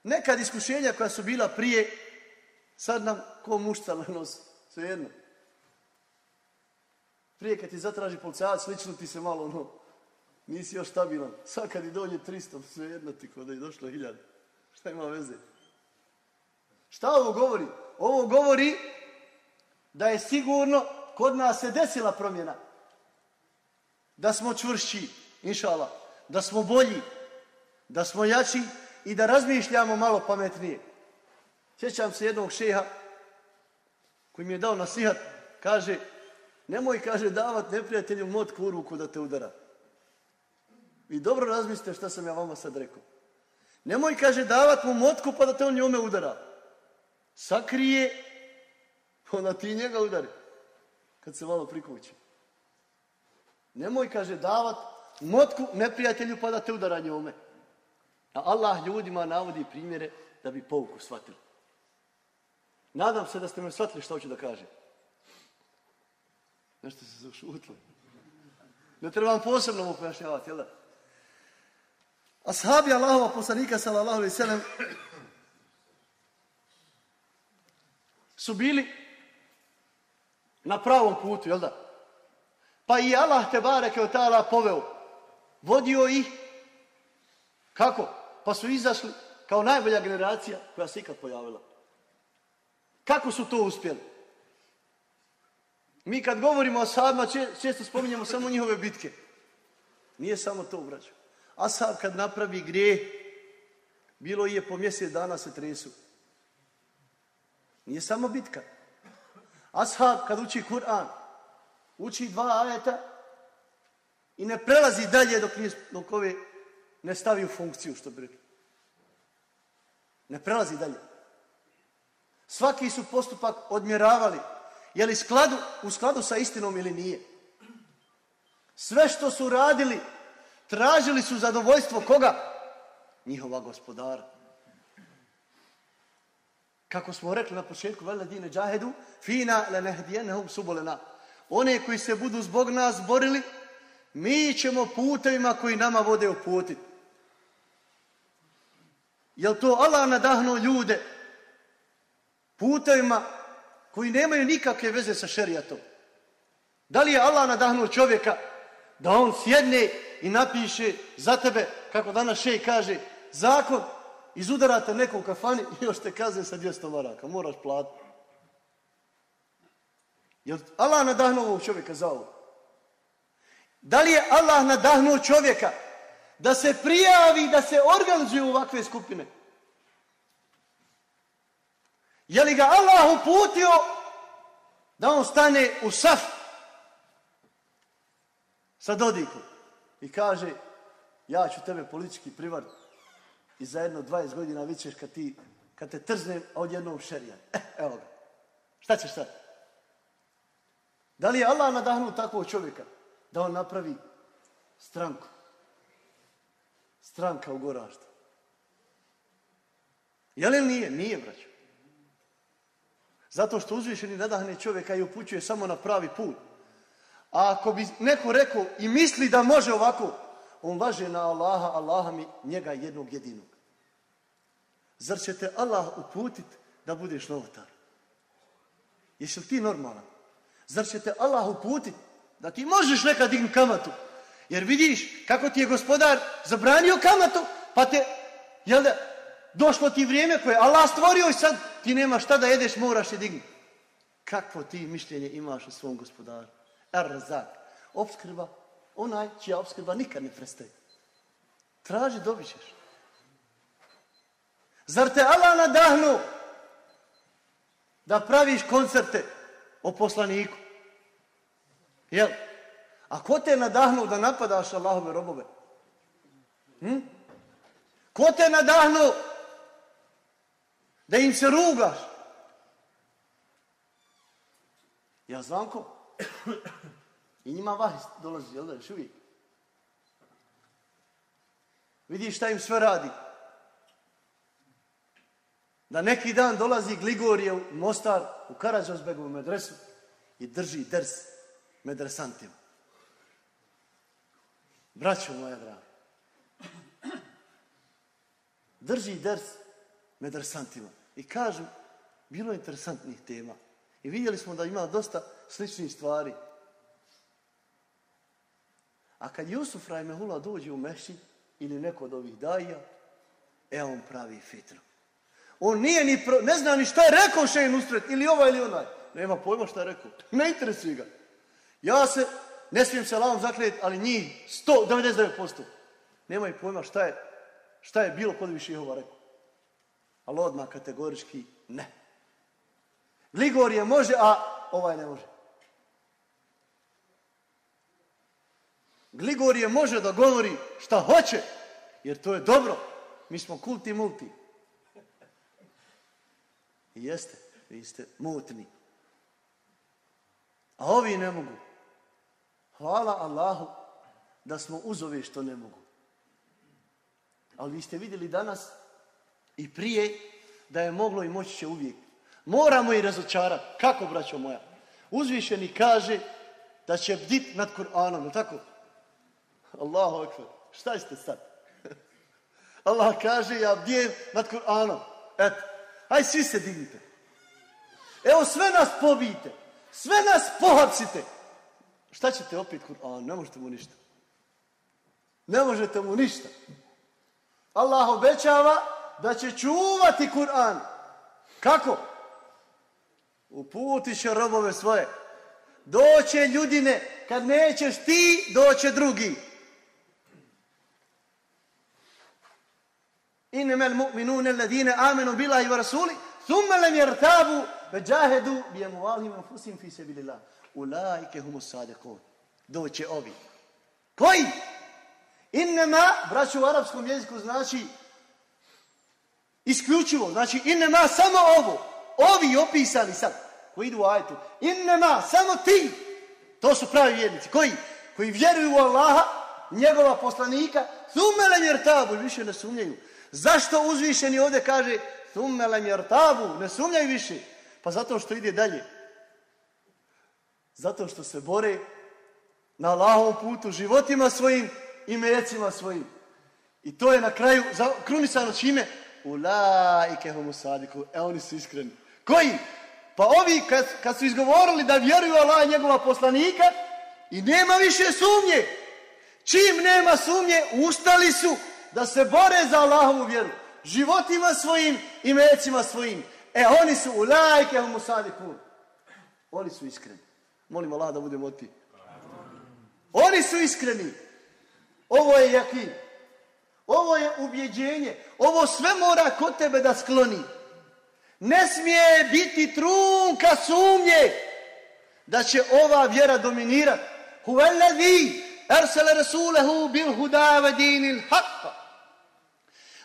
Nekad iskušenja koja su bila prije, sad nam ko mušta na nos, sve jedno. Prije kad ti zatraži policajac, slično ti se malo, ono, nisi još stabilan. Sad kad i dođe 300, sve jedno ti kod da je došlo 1000. Šta ima veze? Šta ovo govori? Ovo govori da je sigurno kod nas se desila promjena. Da smo čvršći, inšala, da smo bolji, da smo jači i da razmišljamo malo pametnije. Sjećam se jednog šeha koji mi je dao nasihat, kaže, nemoj, kaže, davat neprijatelju motku u ruku da te udara. Vi dobro razmislite šta sam ja vama sad rekao. Nemoj, kaže, davat mu motku pa da te on njome udara. Sakrije, pa onda ti njega udari. Kad se malo prikući. Nemoj, kaže, davat motku neprijatelju pa da te udara njome. A Allah ljudima navodi primjere da bi pouku shvatili. Nadam se da ste me shvatili što hoću da kažem. Nešto se zašutilo. Ne trebam posebno mu pojašnjavati, jel da? Ashabi Allahova poslanika, sallallahu alaihi sallam, su bili na pravom putu, jel da? Pa i Allah te bareke od ta'ala poveo, vodio ih, kako? Pa su izašli kao najbolja generacija koja se ikad pojavila. Kako su to uspjeli? Mi kad govorimo o sadma, često spominjamo samo njihove bitke. Nije samo to, braćo. Asab kad napravi grijeh, bilo je po mjesec dana se tresu. Nije samo bitka. Ashab kad uči Kur'an, uči dva ajeta i ne prelazi dalje dok, nije, dok ove ne stavi u funkciju, što bi rekli. Ne prelazi dalje. Svaki su postupak odmjeravali. Je li skladu, u skladu sa istinom ili nije? Sve što su radili, tražili su zadovoljstvo koga? Njihova gospodara. Kako smo rekli na početku, vele dine džahedu, fina le nehdijenehum subolena. One koji se budu zbog nas borili, mi ćemo putevima koji nama vode uputiti. Jel to Allah nadahnuo ljude putevima koji nemaju nikakve veze sa šerijatom? Da li je Allah nadahnuo čovjeka da on sjedne i napiše za tebe, kako danas šej kaže, zakon, izudarate nekom kafani i još te kazne sa 200 maraka, moraš platiti. Jel Allah nadahnuo ovog čovjeka za ovo? Da li je Allah nadahnuo čovjeka da se prijavi, da se organizuju ovakve skupine? Je li ga Allah uputio da on stane u saf sa Dodikom i kaže ja ću tebe politički privar i za jedno 20 godina vićeš kad, ti, kad te trznem od jednog šerija. Eh, evo ga. Šta ćeš sad? Da li je Allah nadahnuo takvog čovjeka da on napravi stranku? Stranka u goraždu. Je li nije? Nije, braćo. Zato što uzvišeni nadahne čovjeka i upućuje samo na pravi put. A ako bi neko rekao i misli da može ovako, on laže na Allaha, Allaha mi njega jednog jedinog. Zar će te Allah uputit da budeš novotar? Jesi li ti normalan? Zar će te Allah uputit da ti možeš nekad dignu kamatu? Jer vidiš kako ti je gospodar zabranio kamatu, pa te, jel da, došlo ti vrijeme koje Allah stvorio i sad ti nema šta da jedeš, moraš je dignuti. Kakvo ti mišljenje imaš o svom gospodaru? Erzak. Obskrba, onaj čija obskrba nikad ne prestaje. Traži, dobit ćeš. Zar te Allah nadahnu da praviš koncerte o poslaniku? Jel? A ko te nadahnu da napadaš Allahove robove? Hm? Ko te nadahnu da im se rugaš? Ja znam ko. I njima vahis dolazi, jel da, još uvijek. Vidiš šta im sve radi. Da neki dan dolazi Gligorije u Mostar, u Karadžozbegovu medresu i drži ders medresantima. Braćo moja draga. Drži ders medresantima. I kažu, bilo je interesantnih tema. I vidjeli smo da ima dosta sličnih stvari. A kad Jusuf Rajmehula dođe u Meši ili neko od ovih daja, e on pravi fitru. On nije ni, pro, ne zna ni šta je rekao Šejn Ustret, ili ovaj ili onaj. Nema pojma šta je rekao. Ne interesuje ga. Ja se, ne smijem se lavom zakljeti, ali njih 199%. Nemaju pojma šta je, šta je bilo kod više Jehova rekao. Ali odmah kategorički ne. Gligorije može, a ovaj ne može. Gligorije može da govori šta hoće, jer to je dobro. Mi smo kulti multi. I jeste, vi ste mutni. A ovi ne mogu. Hvala Allahu da smo uz ove što ne mogu. Ali vi ste vidjeli danas i prije da je moglo i moći će uvijek. Moramo i razočarati. Kako, braćo moja? Uzvišeni kaže da će bdit nad Kur'anom, je tako? Allahu akbar. Šta ste sad? Allah kaže, ja bdijem nad Kur'anom. Eto. Aj, svi se dignite. Evo, sve nas pobijte. Sve nas pohapsite. Šta ćete opet Kur'an? Ne možete mu ništa. Ne možete mu ništa. Allah obećava da će čuvati Kur'an. Kako? Uputit će robove svoje. Doće ljudine, kad nećeš ti, doće drugi. Innamal al-mu'minuna alladhina amanu billahi wa rasuli thumma lam yartabu wajahadu bi amwalihim anfusihim fi sabilillah. Ulaika humus sadiqun. Doće ovi. Koji? Innama, braću u arapskom jeziku znači isključivo, znači innama samo ovo. Ovi opisani sad, koji idu u ajetu. Innama, samo ti. To su pravi vjernici. Koji? Koji vjeruju u Allaha, njegova poslanika, thumma lam yartabu, više ne sumnjaju. Zašto uzvišeni ovdje kaže thumme lem jartabu, ne sumnjaj više? Pa zato što ide dalje. Zato što se bore na Allahovom putu životima svojim i mecima svojim. I to je na kraju krunisano čime? Ulaike homo sadiku. E oni su iskreni. Koji? Pa ovi kad, kad su izgovorili da vjeruju Allah i njegova poslanika i nema više sumnje. Čim nema sumnje, ustali su da se bore za Allahovu vjeru. Životima svojim i mecima svojim. E, oni su u lajke homo sadikun. Oni su iskreni. Molim Allah da budemo ti. Oni su iskreni. Ovo je jakin. Ovo je ubjeđenje. Ovo sve mora kod tebe da skloni. Ne smije biti trunka sumnje da će ova vjera dominirati. Huvelladhi ersele rasulehu bil hudave dinil haqqa.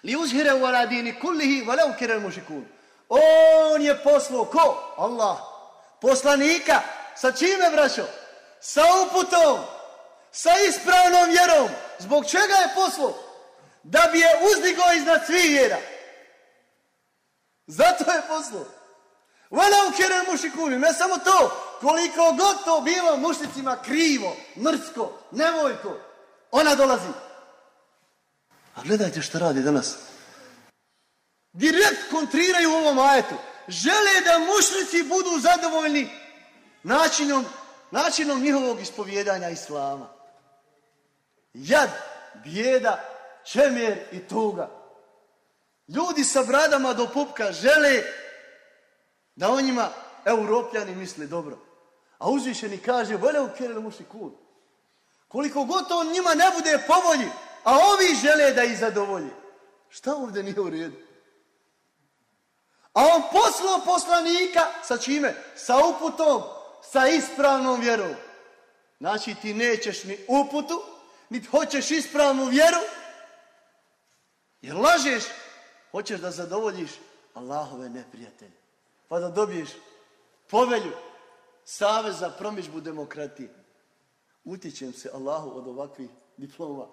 Li uzhire u ala dini kullihi valev kire mušikun. On je poslao ko? Allah. Poslanika. Sa čime, braćo? Sa uputom. Sa ispravnom vjerom. Zbog čega je poslao? Da bi je uzdigo iznad svih vjera. Zato je poslao. Valev kire mušikun. Ne samo to. Koliko god to bilo mušnicima krivo, mrsko, nevojko. Ona dolazi. A gledajte što radi danas. Direkt kontriraju u ovom ajetu. Žele da mušnici budu zadovoljni načinom, načinom njihovog ispovjedanja islama. Jad, bijeda, čemjer i tuga. Ljudi sa bradama do pupka žele da o njima europljani misle dobro. A uzvišeni kaže, vele u kjerele mušikun. Koliko god on njima ne bude povolji, a ovi žele da ih zadovolji. Šta ovdje nije u redu? A on poslao poslanika sa čime? Sa uputom, sa ispravnom vjerom. Znači ti nećeš ni uputu, ni hoćeš ispravnu vjeru, jer lažeš, hoćeš da zadovoljiš Allahove neprijatelje. Pa da dobiješ povelju Savez za promičbu demokratije. Utječem se Allahu od ovakvih diploma.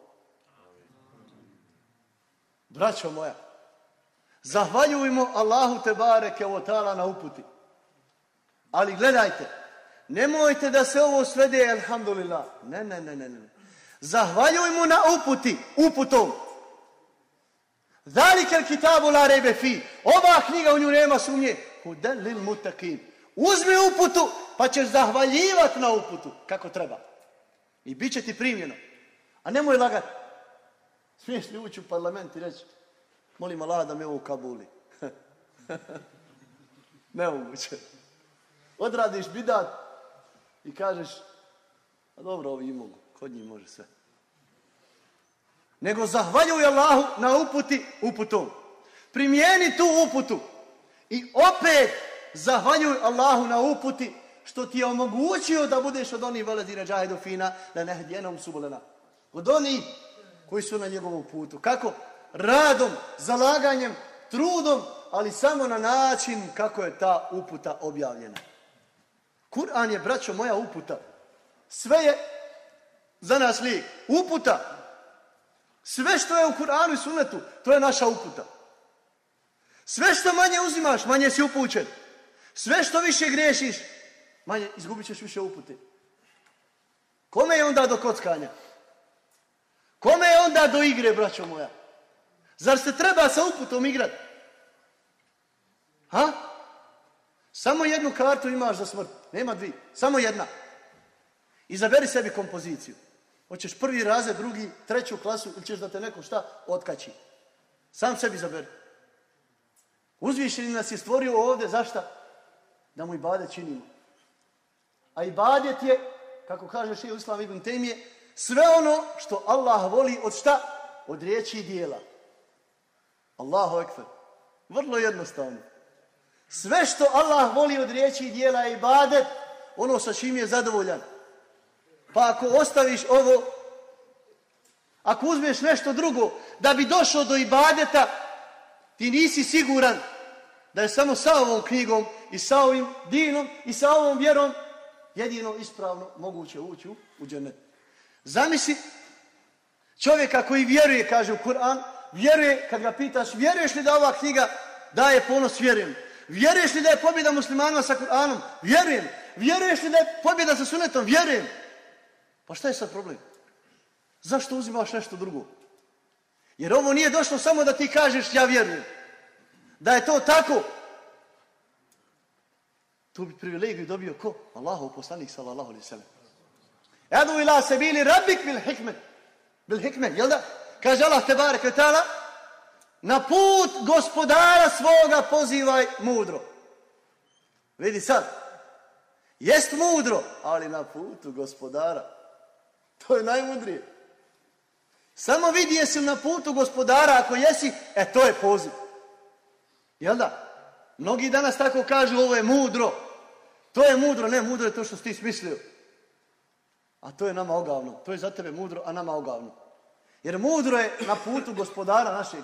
Braćo moja, zahvaljujemo Allahu te bareke o tala na uputi. Ali gledajte, nemojte da se ovo svede, alhamdulillah. Ne, ne, ne, ne, ne. Zahvaljujemo na uputi, uputom. Zalike kitabu la rebe fi. Ova knjiga u nju nema sumnje. Huden lil mutakim. Uzmi uputu, pa ćeš zahvaljivati na uputu. Kako treba. I bit će ti primljeno. A nemoj lagati. Smiješ li ući u parlament i reći, molim Allah da me ovo kabuli. Nemoguće. Odradiš bidat i kažeš, a dobro, ovi mogu, kod njih može sve. Nego zahvaljuj Allahu na uputi uputom. Primijeni tu uputu i opet zahvaljuj Allahu na uputi što ti je omogućio da budeš od onih veledine džahidofina na nehdjenom subulena. Od onih koji su na njegovom putu. Kako? Radom, zalaganjem, trudom, ali samo na način kako je ta uputa objavljena. Kur'an je, braćo, moja uputa. Sve je za nas lijek. Uputa. Sve što je u Kur'anu i sunetu, to je naša uputa. Sve što manje uzimaš, manje si upućen. Sve što više grešiš, manje izgubit ćeš više upute. Kome je onda do kockanja? Kome je onda do igre, braćo moja? Zar se treba sa uputom igrat? Ha? Samo jednu kartu imaš za smrt. Nema dvi. Samo jedna. Izaberi sebi kompoziciju. Hoćeš prvi razred, drugi, treću klasu ili ćeš da te neko šta otkači. Sam sebi izaberi. Uzvišeni nas je stvorio ovde, zašta? Da mu ibadet činimo. A ibadet je, kako kaže še Islam ibn Temije, sve ono što Allah voli od šta? Od riječi i dijela. Allahu ekfer. Vrlo jednostavno. Sve što Allah voli od riječi i dijela je ibadet, ono sa čim je zadovoljan. Pa ako ostaviš ovo, ako uzmeš nešto drugo, da bi došao do ibadeta, ti nisi siguran da je samo sa ovom knjigom i sa ovim dinom i sa ovom vjerom jedino ispravno moguće ući u džennet. Zamisli čovjeka koji vjeruje, kaže u Kur'an, vjeruje, kad ga pitaš, vjeruješ li da ova knjiga daje ponos, vjerujem. Vjeruješ li da je pobjeda muslimanima sa Kur'anom? Vjerujem. Vjeruješ li da je pobjeda sa sunetom? Vjerujem. Pa šta je sad problem? Zašto uzimaš nešto drugo? Jer ovo nije došlo samo da ti kažeš ja vjerujem. Da je to tako. Tu bi privilegiju dobio ko? Allahu poslanik sallallahu alaihi sallam. Edu ila se bili rabik bil hikmet. Bil hikmet, jel da? Kaže Allah te barek na put gospodara svoga pozivaj mudro. Vidi sad, jest mudro, ali na putu gospodara. To je najmudrije. Samo vidi jesi na putu gospodara, ako jesi, e to je poziv. Jel da? Mnogi danas tako kažu, ovo je mudro. To je mudro, ne, mudro je to što si ti smislio. A to je nama ogavno. To je za tebe mudro, a nama ogavno. Jer mudro je na putu gospodara našeg.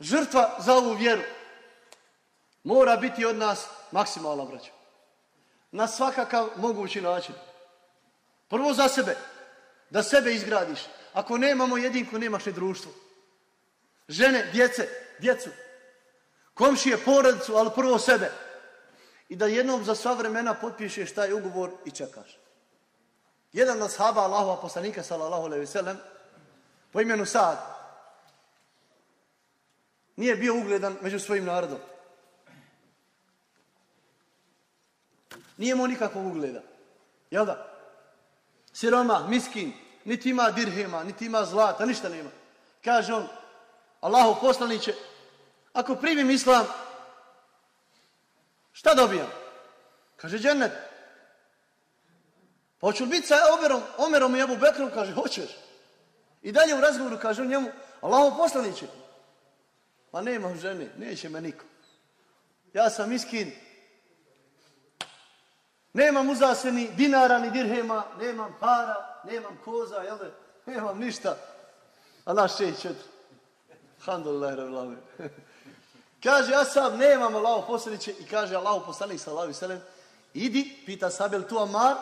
Žrtva za ovu vjeru mora biti od nas maksimalna braća. Na svakakav mogući način. Prvo za sebe. Da sebe izgradiš. Ako nemamo jedinku, nemaš ni društvo. Žene, djece, djecu. Komšije, porodicu, ali prvo sebe. I da jednom za sva vremena potpišeš taj ugovor i čekaš. Jedan od sahaba Allahova poslanika, sallallahu alaihi sallam, po imenu Saad, nije bio ugledan među svojim narodom. Nije imao nikakvog ugleda. Jel da? Siroma, miskin, niti ima dirhema, niti ima zlata, ništa nema. Kaže on, Allahu poslaniće, ako primim islam, šta dobijam? Kaže, džennet. Pa hoću biti sa Omerom, Omerom i Ebu Bekrom? Kaže, hoćeš. I dalje u razgovoru kaže njemu, Allahu poslaniće, pa nema žene, neće me niko. Ja sam iskin, nemam uzaseni dinara ni dirhema, nemam para, nemam koza, jel da? Nemam ništa. A naš šeji četiri. Alhamdulillah, ravlame. Kaže, ja sam nemam Allaho poslaniće i kaže Allaho poslanik sa alejhi ve idi, pita Sabel tu Amar,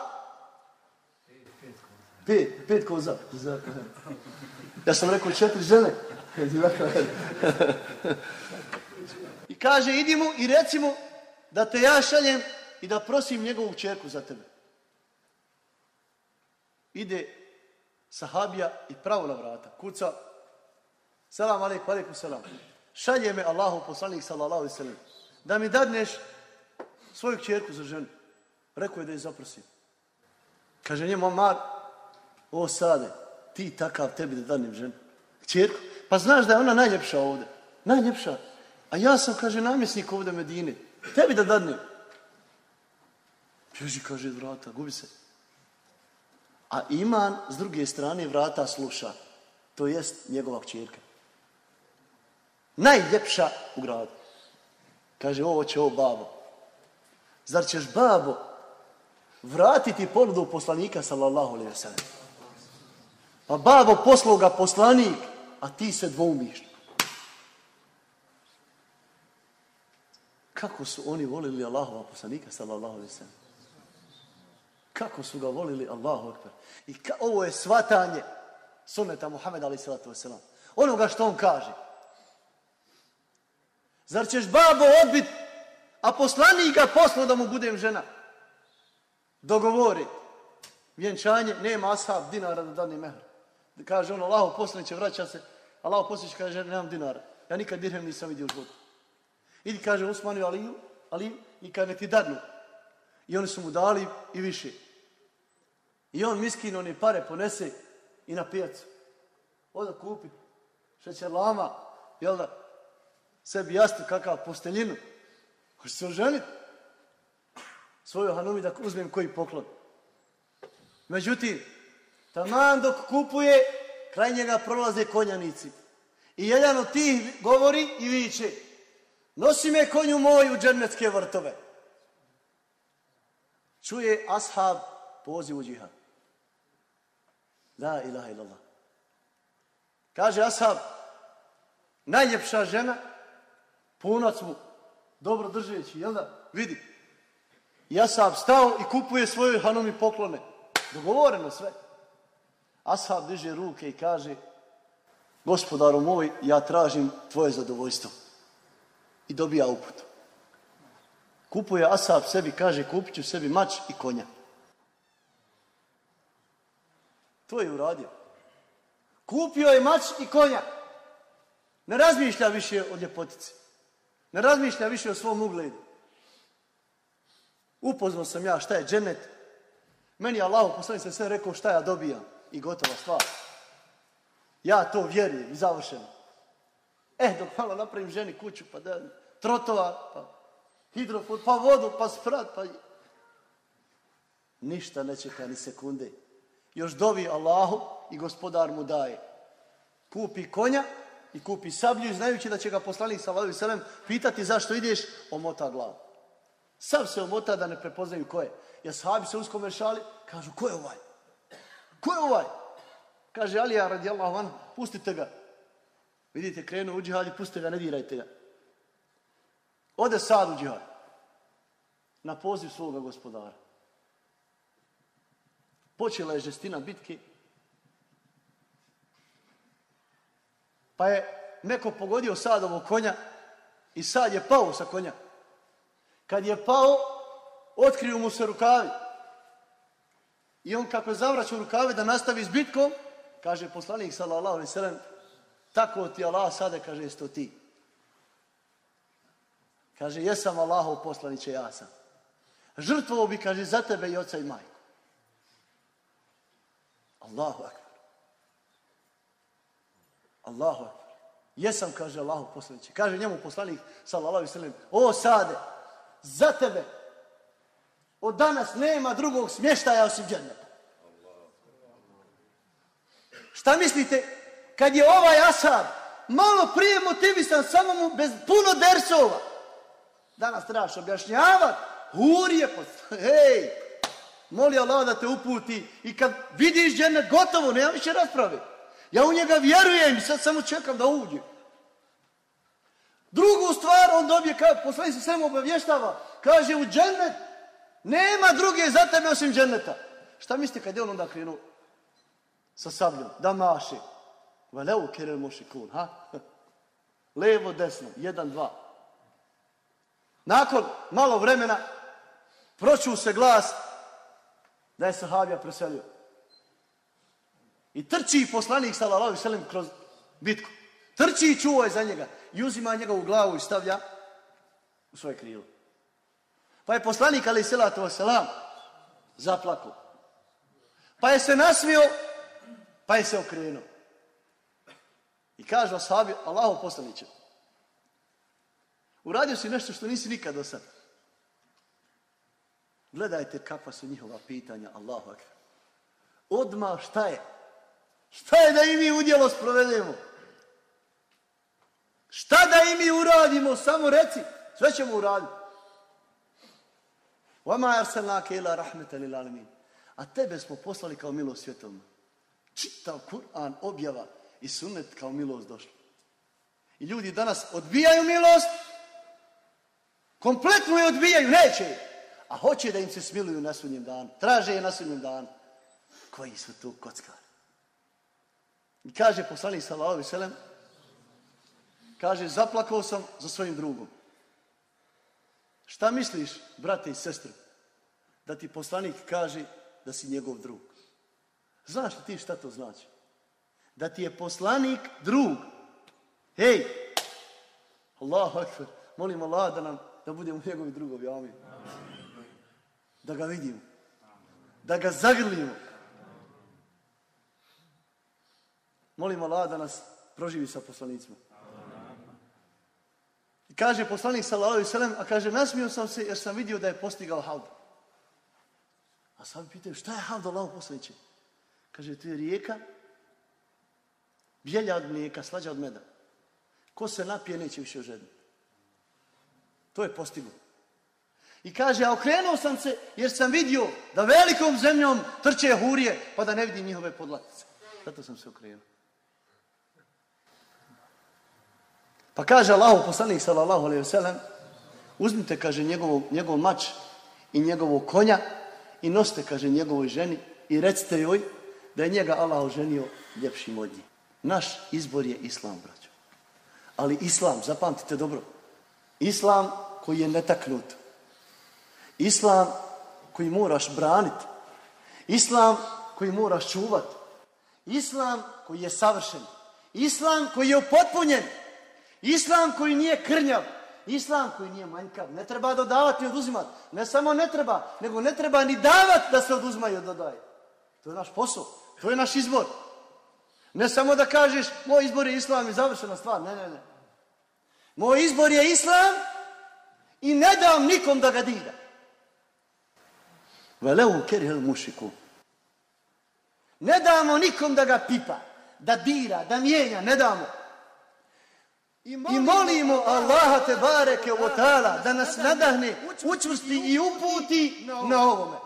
pet, pet koza. Ja sam rekao četiri žene. I kaže, idi mu i reci mu da te ja šaljem i da prosim njegovu čerku za tebe. Ide sahabija i pravo na vrata. Kuca. Salam alaikum, alaikum salam. Šalje me Allahu poslanik sallallahu alaihi sallam. Da mi dadneš svoju čerku za ženu. Rekao je da je zaprosim. Kaže njemu Omar, o sade, ti takav tebi da danim ženu. Čerku. Pa znaš da je ona najljepša ovde. Najljepša. A ja sam, kaže, namjesnik ovde Medine. Tebi da dadnem. Bježi, kaže, od vrata, gubi se. A iman s druge strane vrata sluša. To jest njegova čerka. Najljepša u gradu. Kaže, ovo će ovo babo. Zar ćeš babo vratiti ponudu poslanika sallallahu alaihi wa sallam? Pa babo poslao ga poslanik, a ti se dvoumiš. Kako su oni volili Allahova poslanika sallallahu alaihi wa sallam? Kako su ga volili Allahu akbar. I ka, ovo je svatanje sunneta Muhammeda alaihi sallatu wa sallam. Onoga što on kaže. Zar ćeš babo odbit, a poslanik ga poslo da mu budem žena? Dogovori. Vjenčanje, nema ashab dinara da dani mehr. Kaže ono, Allaho poslanik će vraća se. Allaho poslanik kaže, nemam dinara. Ja nikad dirhem nisam vidio u životu. Idi kaže Osmanu Aliju, Aliju i kaže ti dadnu. I oni su mu dali i više. I on miskin, on je pare ponese i na pijacu. Oda kupi šećer lama, jel da, sebi jasno kakav posteljinu. Hoće se oženiti. Svoju hanumi da uzmem koji poklon. Međutim, taman dok kupuje, kraj njega prolaze konjanici. I jedan od tih govori i viče, nosi me konju moju u džernetske vrtove. Čuje ashab poziv u džihad. La ilaha illallah. Kaže ashab, najljepša žena, punac mu, dobro držeći, jel da? Vidi. ja sam stao i kupuje svojoj hanomi poklone. Dogovoreno sve. Ashab diže ruke i kaže, gospodaru moj, ja tražim tvoje zadovoljstvo. I dobija uput. Kupuje Asab sebi, kaže, kupit ću sebi mač i konja. To je uradio. Kupio je mač i konja. Ne razmišlja više o ljepotici. Ne razmišlja više o svom ugledu. Upoznao sam ja šta je dženet. Meni je Allah poslanik se sve rekao šta ja dobijam. I gotova stvar. Ja to vjerujem i završeno. Eh, dok malo napravim ženi kuću, pa da, trotova, pa hidrofon, pa vodu, pa sprat, pa... Ništa ne čeka ni sekunde. Još dovi Allahu i gospodar mu daje. Kupi konja i kupi sablju, znajući da će ga poslanik sallallahu alejhi ve sellem pitati zašto ideš, omota glavu. Sav se omota da ne prepoznaju ko je. Ja sahabi se uskomešali, kažu ko je ovaj? Ko je ovaj? Kaže Alija radijallahu anhu, pustite ga. Vidite, krenu u džihad i pustite ga, ne dirajte ga. Ode sad u džihad. Na poziv svoga gospodara. Počela je žestina bitke. Pa je neko pogodio sadovo konja i sad je pao sa konja. Kad je pao, otkriju mu se rukavi. I on kako je zavraćao rukave da nastavi s bitkom, kaže poslanik sallallahu alaihi sallam, tako ti Allah sada kaže, jesto ti. Kaže, jesam Allahov poslaniće, ja sam. Žrtvovo bi, kaže, za tebe i oca i majku. Allahu akbar. Allahu akbar. Jesam, kaže Allahu poslaniće. Kaže njemu poslanik, sallallahu alaihi sallam, o sade, za tebe, od danas nema drugog smještaja osim dženneta. Šta mislite, kad je ovaj asab malo prije motivisan samo mu bez puno dersova, danas trebaš objašnjavati, hurije, pa, hej, moli Allah da te uputi i kad vidiš džennet gotovo, nema više rasprave. Ja u njega vjerujem i sad samo čekam da uđe. Drugu stvar on dobije, kao poslanik se samo obavještava, kaže u džennet, nema druge za tebe osim dženneta. Šta mislite kad je on onda krenuo sa sabljom, da maše? Valeu kerel mošikun, ha? Levo, desno, jedan, dva. Nakon malo vremena, proču se glas da je sahabija preselio. I trči poslanik sallallahu alejhi kroz bitku. Trči i čuva je za njega i uzima njegovu glavu i stavlja u svoje krilo. Pa je poslanik alejhi salatu vesselam zaplakao. Pa je se nasmio, pa je se okrenuo. I kaže ashabi, Allaho poslaniće, uradio si nešto što nisi nikad do sad. Gledajte kakva su njihova pitanja, Allahu akbar. Odma šta je? Šta je da i mi udjelo sprovedemo? Šta da i mi uradimo? Samo reci, sve ćemo uraditi. Vama arsalnake ila rahmeta lil alamin. A tebe smo poslali kao milost svjetom. Čitav Kur'an objava i sunnet kao milost došla. I ljudi danas odbijaju milost, kompletno je odbijaju, neće je. A hoće da im se smiluju na sunnjem danu. Traže je na sunnjem danu. Koji su tu kockari? I kaže poslanik sallallahu alejhi ve sellem kaže zaplakao sam za svojim drugom. Šta misliš, brate i sestre, da ti poslanik kaže da si njegov drug? Znaš li ti šta to znači? Da ti je poslanik drug. Hej! Allahu akbar. Molim Allah da nam da budemo njegovi drugovi. Amin. Da ga vidimo. Da ga zagrlimo. Molim Allah da nas proživi sa poslanicima. I kaže poslanik sallallahu alejhi ve sellem, a kaže nasmio sam se jer sam vidio da je postigao haud. A sam pitaju šta je haud Allahu poslanici? Kaže to je rijeka bijelja od mlijeka, slađa od meda. Ko se napije neće više ožediti. To je postiglo. I kaže, a okrenuo sam se jer sam vidio da velikom zemljom trče hurije pa da ne vidim njihove podlatice. Zato sam se okrenuo. Pa kaže Allahu poslanik sallallahu alejhi ve sellem uzmite kaže njegov njegov mač i njegovog konja i nosite kaže njegovoj ženi i recite joj da je njega Allah oženio ljepšim od nje. Naš izbor je islam, braćo. Ali islam, zapamtite dobro, islam koji je netaknut, islam koji moraš braniti, islam koji moraš čuvati, islam koji je savršen, islam koji je upotpunjen, Islam koji nije krnjav, islam koji nije manjkav, ne treba dodavati i oduzimati. Ne samo ne treba, nego ne treba ni davati da se oduzma i dodaje. To je naš posao, to je naš izbor. Ne samo da kažeš, moj izbor je islam i završena stvar, ne, ne, ne. Moj izbor je islam i ne dam nikom da ga dira. Velevu kerihel mušiku. Ne damo nikom da ga pipa, da dira, da mijenja, ne damo. I molimo Allaha te bareke o ta'ala da nas nadahne, učvrsti i uputi na ovome.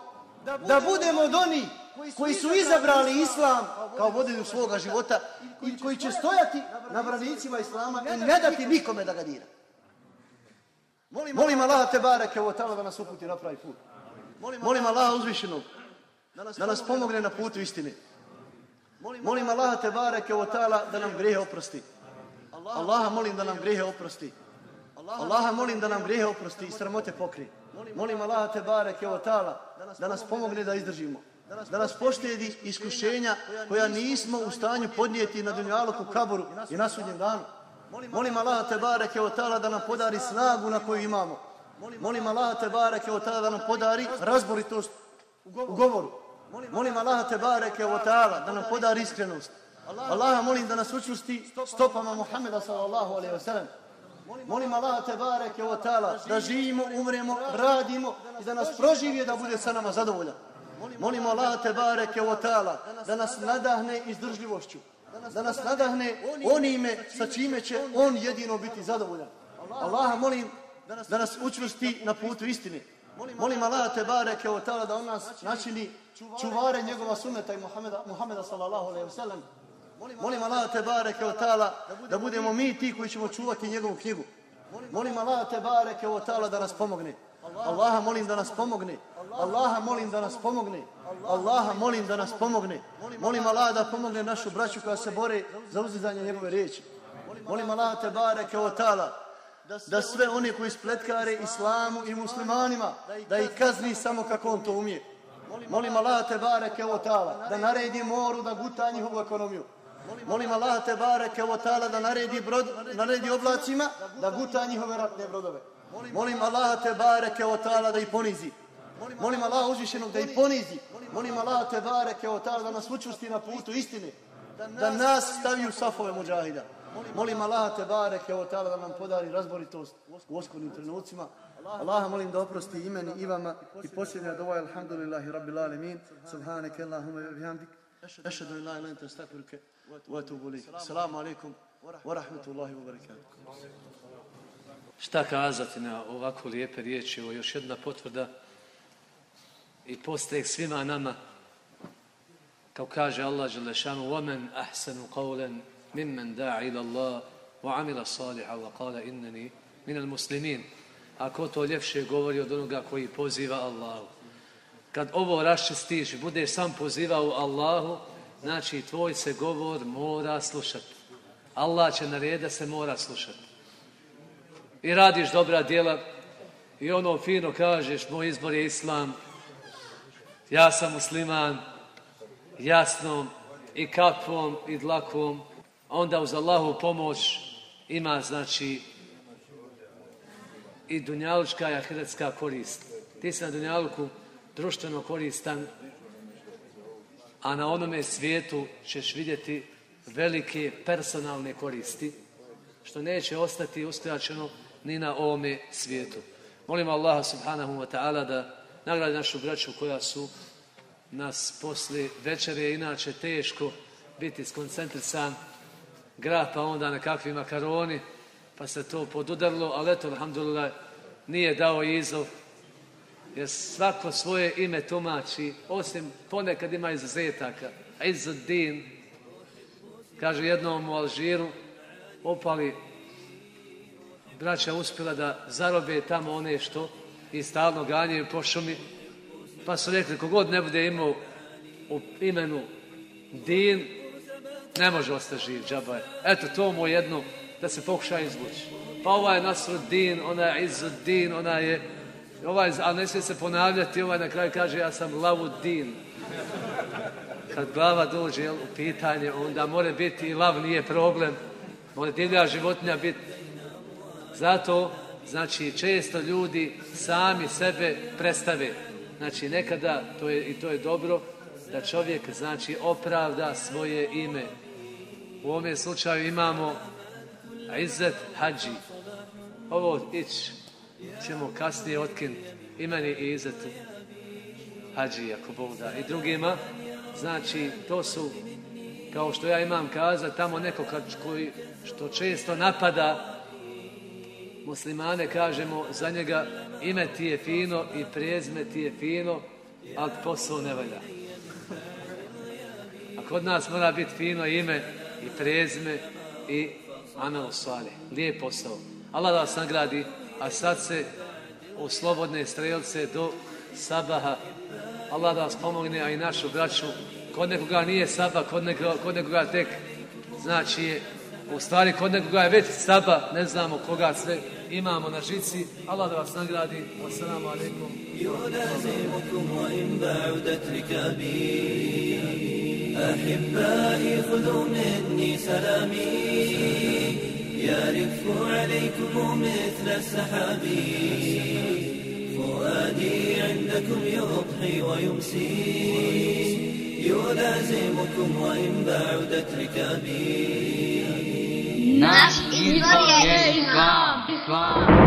Da budemo od oni koji su izabrali islam kao vodilju svoga života i koji će stojati na branicima islama i ne dati nikome da ga dira. Molim Allaha te bareke o ta'ala da nas uputi na pravi put. Molim Allaha uzvišenog da nas pomogne na putu istine. Molim Allaha te bareke o ta'ala da nam grehe oprosti. Allaha molim da nam grijehe oprosti. Allaha molim da nam grijehe oprosti i sramote pokri. Molim Allaha te bareke o tala da nas pomogne da izdržimo. Da nas poštedi iskušenja koja nismo u stanju podnijeti na dunjaluku kaboru i na sudnjem danu. Molim Allaha te bareke o tala da nam podari snagu na koju imamo. Molim Allaha te bareke o tala da nam podari razboritost u govoru. Molim Allaha te bareke o tala da nam podari iskrenost. Allaha molim da nas učusti stopama Muhammeda sallallahu alaihi wa sallam. Molim Allaha te bareke o tala da živimo, umremo, radimo i da nas proživije da bude sa nama zadovoljan. Molim Allaha te bareke o tala da nas nadahne izdržljivošću. Da nas nadahne onime sa čime će on jedino biti zadovoljan. Allaha molim da nas učvrsti na putu istine. Molim Allaha te bareke o tala da on nas načini čuvare njegova suneta i Muhammeda, Muhammeda sallallahu alaihi wa sallam. Molim Allah te bareke o tala da budemo mi ti koji ćemo čuvati njegovu knjigu. Molim Allah te bareke o ta'ala da nas pomogne. Allaha molim da nas pomogne. Allaha molim da nas pomogne. Allaha molim da nas pomogne. Molim Allah da pomogne našu braću koja se bore za uzizanje njegove riječi. Molim Allah te bareke o ta'ala da sve oni koji spletkare islamu i muslimanima, da ih kazni samo kako on to umije. Molim Allah te bareke o ta'ala da naredi moru da guta njihovu ekonomiju. Molim Allah te bareke o ta'ala da naredi, brod, naredi oblacima da guta njihove ratne brodove. Molim Allah te bareke o ta'ala da ih ponizi. Molim Allah uzvišenog da ih ponizi. Molim Allah te bareke o ta'ala da nas učusti na putu istine. Da nas stavi u safove muđahida. Molim Allah te bareke o ta'ala da nam podari razboritost u oskornim trenucima. Allah molim da oprosti imeni i vama i posljednja dova alhamdulillahi rabbil alemin. Subhaneke Allahumma wa bihamdik. Ašhadu an la ilaha illa anta astaghfiruka wa atubu ilayk. Assalamu alaykum wa rahmatullahi wa barakatuh. Šta kazati na ovako lijepe riječi, ovo još jedna potvrda i postek svima nama, kao kaže Allah Želešanu, وَمَنْ أَحْسَنُ قَوْلًا مِمَّنْ دَعِ إِلَى اللَّهِ وَعَمِلَ صَالِحًا وَقَالَ إِنَّنِي مِنَ الْمُسْلِمِينَ Ako to ljepše govori od onoga koji poziva Allahu. Kad ovo raščistiš, bude sam pozivao Allahu, znači tvoj se govor mora slušati. Allah će narediti da se mora slušati. I radiš dobra djela i ono fino kažeš, moj izbor je islam, ja sam musliman, jasnom i kapom i dlakom, onda uz Allahu pomoć ima, znači, i dunjalučka i ahiretska korist. Ti si na dunjaluku društveno koristan, a na onome svijetu ćeš vidjeti velike personalne koristi, što neće ostati uskraćeno ni na ovome svijetu. Molim Allaha subhanahu wa ta'ala da nagradi našu braću koja su nas posle večere, inače teško biti skoncentrisan grah, pa onda na kakvi makaroni, pa se to podudarlo, ali eto, alhamdulillah, nije dao izov, jer svako svoje ime tumači, osim ponekad ima izuzetaka. Izuddin, kaže jednom u Alžiru, opali braća uspjela da zarobe tamo one što i stalno ganjaju po šumi, pa su rekli, kogod ne bude imao u imenu Din, ne može ostati živ, džabaj. Eto, to mu jedno da se pokuša izvući. Pa ovaj je Nasruddin, ona je Izuddin, ona je, ovaj, a ne smije se ponavljati, ovaj na kraju kaže, ja sam lavudin. Kad glava dođe jel, u pitanje, onda more biti i lav nije problem, mora divlja životinja biti. Zato, znači, često ljudi sami sebe predstave. Znači, nekada, to je, i to je dobro, da čovjek, znači, opravda svoje ime. U ovom slučaju imamo Izzet Hadži. Ovo ići, ćemo kasnije otkinuti imeni i Izetu Hadži, ako Bog da. I drugima, znači, to su, kao što ja imam kaza, tamo neko kad, koji, što često napada muslimane, kažemo, za njega ime ti je fino i prijezme ti je fino, ali posao ne valja. A kod nas mora biti fino ime i prezme i amel sale. Lijep posao. Allah da vas nagradi, a sad se u slobodne strelce do sabaha. Allah da vas pomogne, a i našu braću. Kod nekoga nije sabah, kod nekoga, kod nekoga tek, znači je, u stvari kod nekoga je već sabah, ne znamo koga sve imamo na žici. Allah da vas nagradi. Assalamu alaikum. يلازمكم وإن بعدت ركابي أحبائي خذوا مني سلامي يرف عليكم مثل السحاب فؤادي عندكم يضحي ويمسي. يلازمكم وإن بعدت ركابي. izvor je